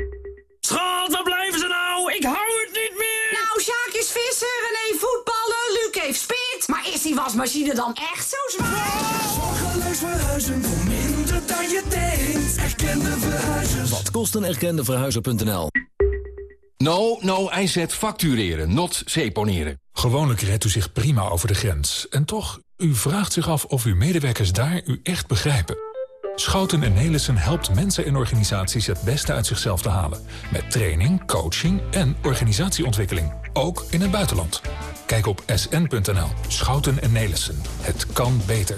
Speaker 38: Die wasmachine dan echt zo zwaar?
Speaker 29: Zorgeloos verhuizen voor minder dan je denkt. Erkende verhuizers.
Speaker 39: Wat kost een erkende verhuizer.nl? No, no, IZ factureren, not seponeren.
Speaker 35: Gewoonlijk redt u zich prima over de grens. En toch, u vraagt zich af of uw medewerkers daar u echt begrijpen. Schouten en Nelissen helpt mensen en organisaties het beste uit zichzelf te halen. Met training, coaching en organisatieontwikkeling. Ook in het buitenland. Kijk op sn.nl. Schouten en Nelissen. Het kan beter.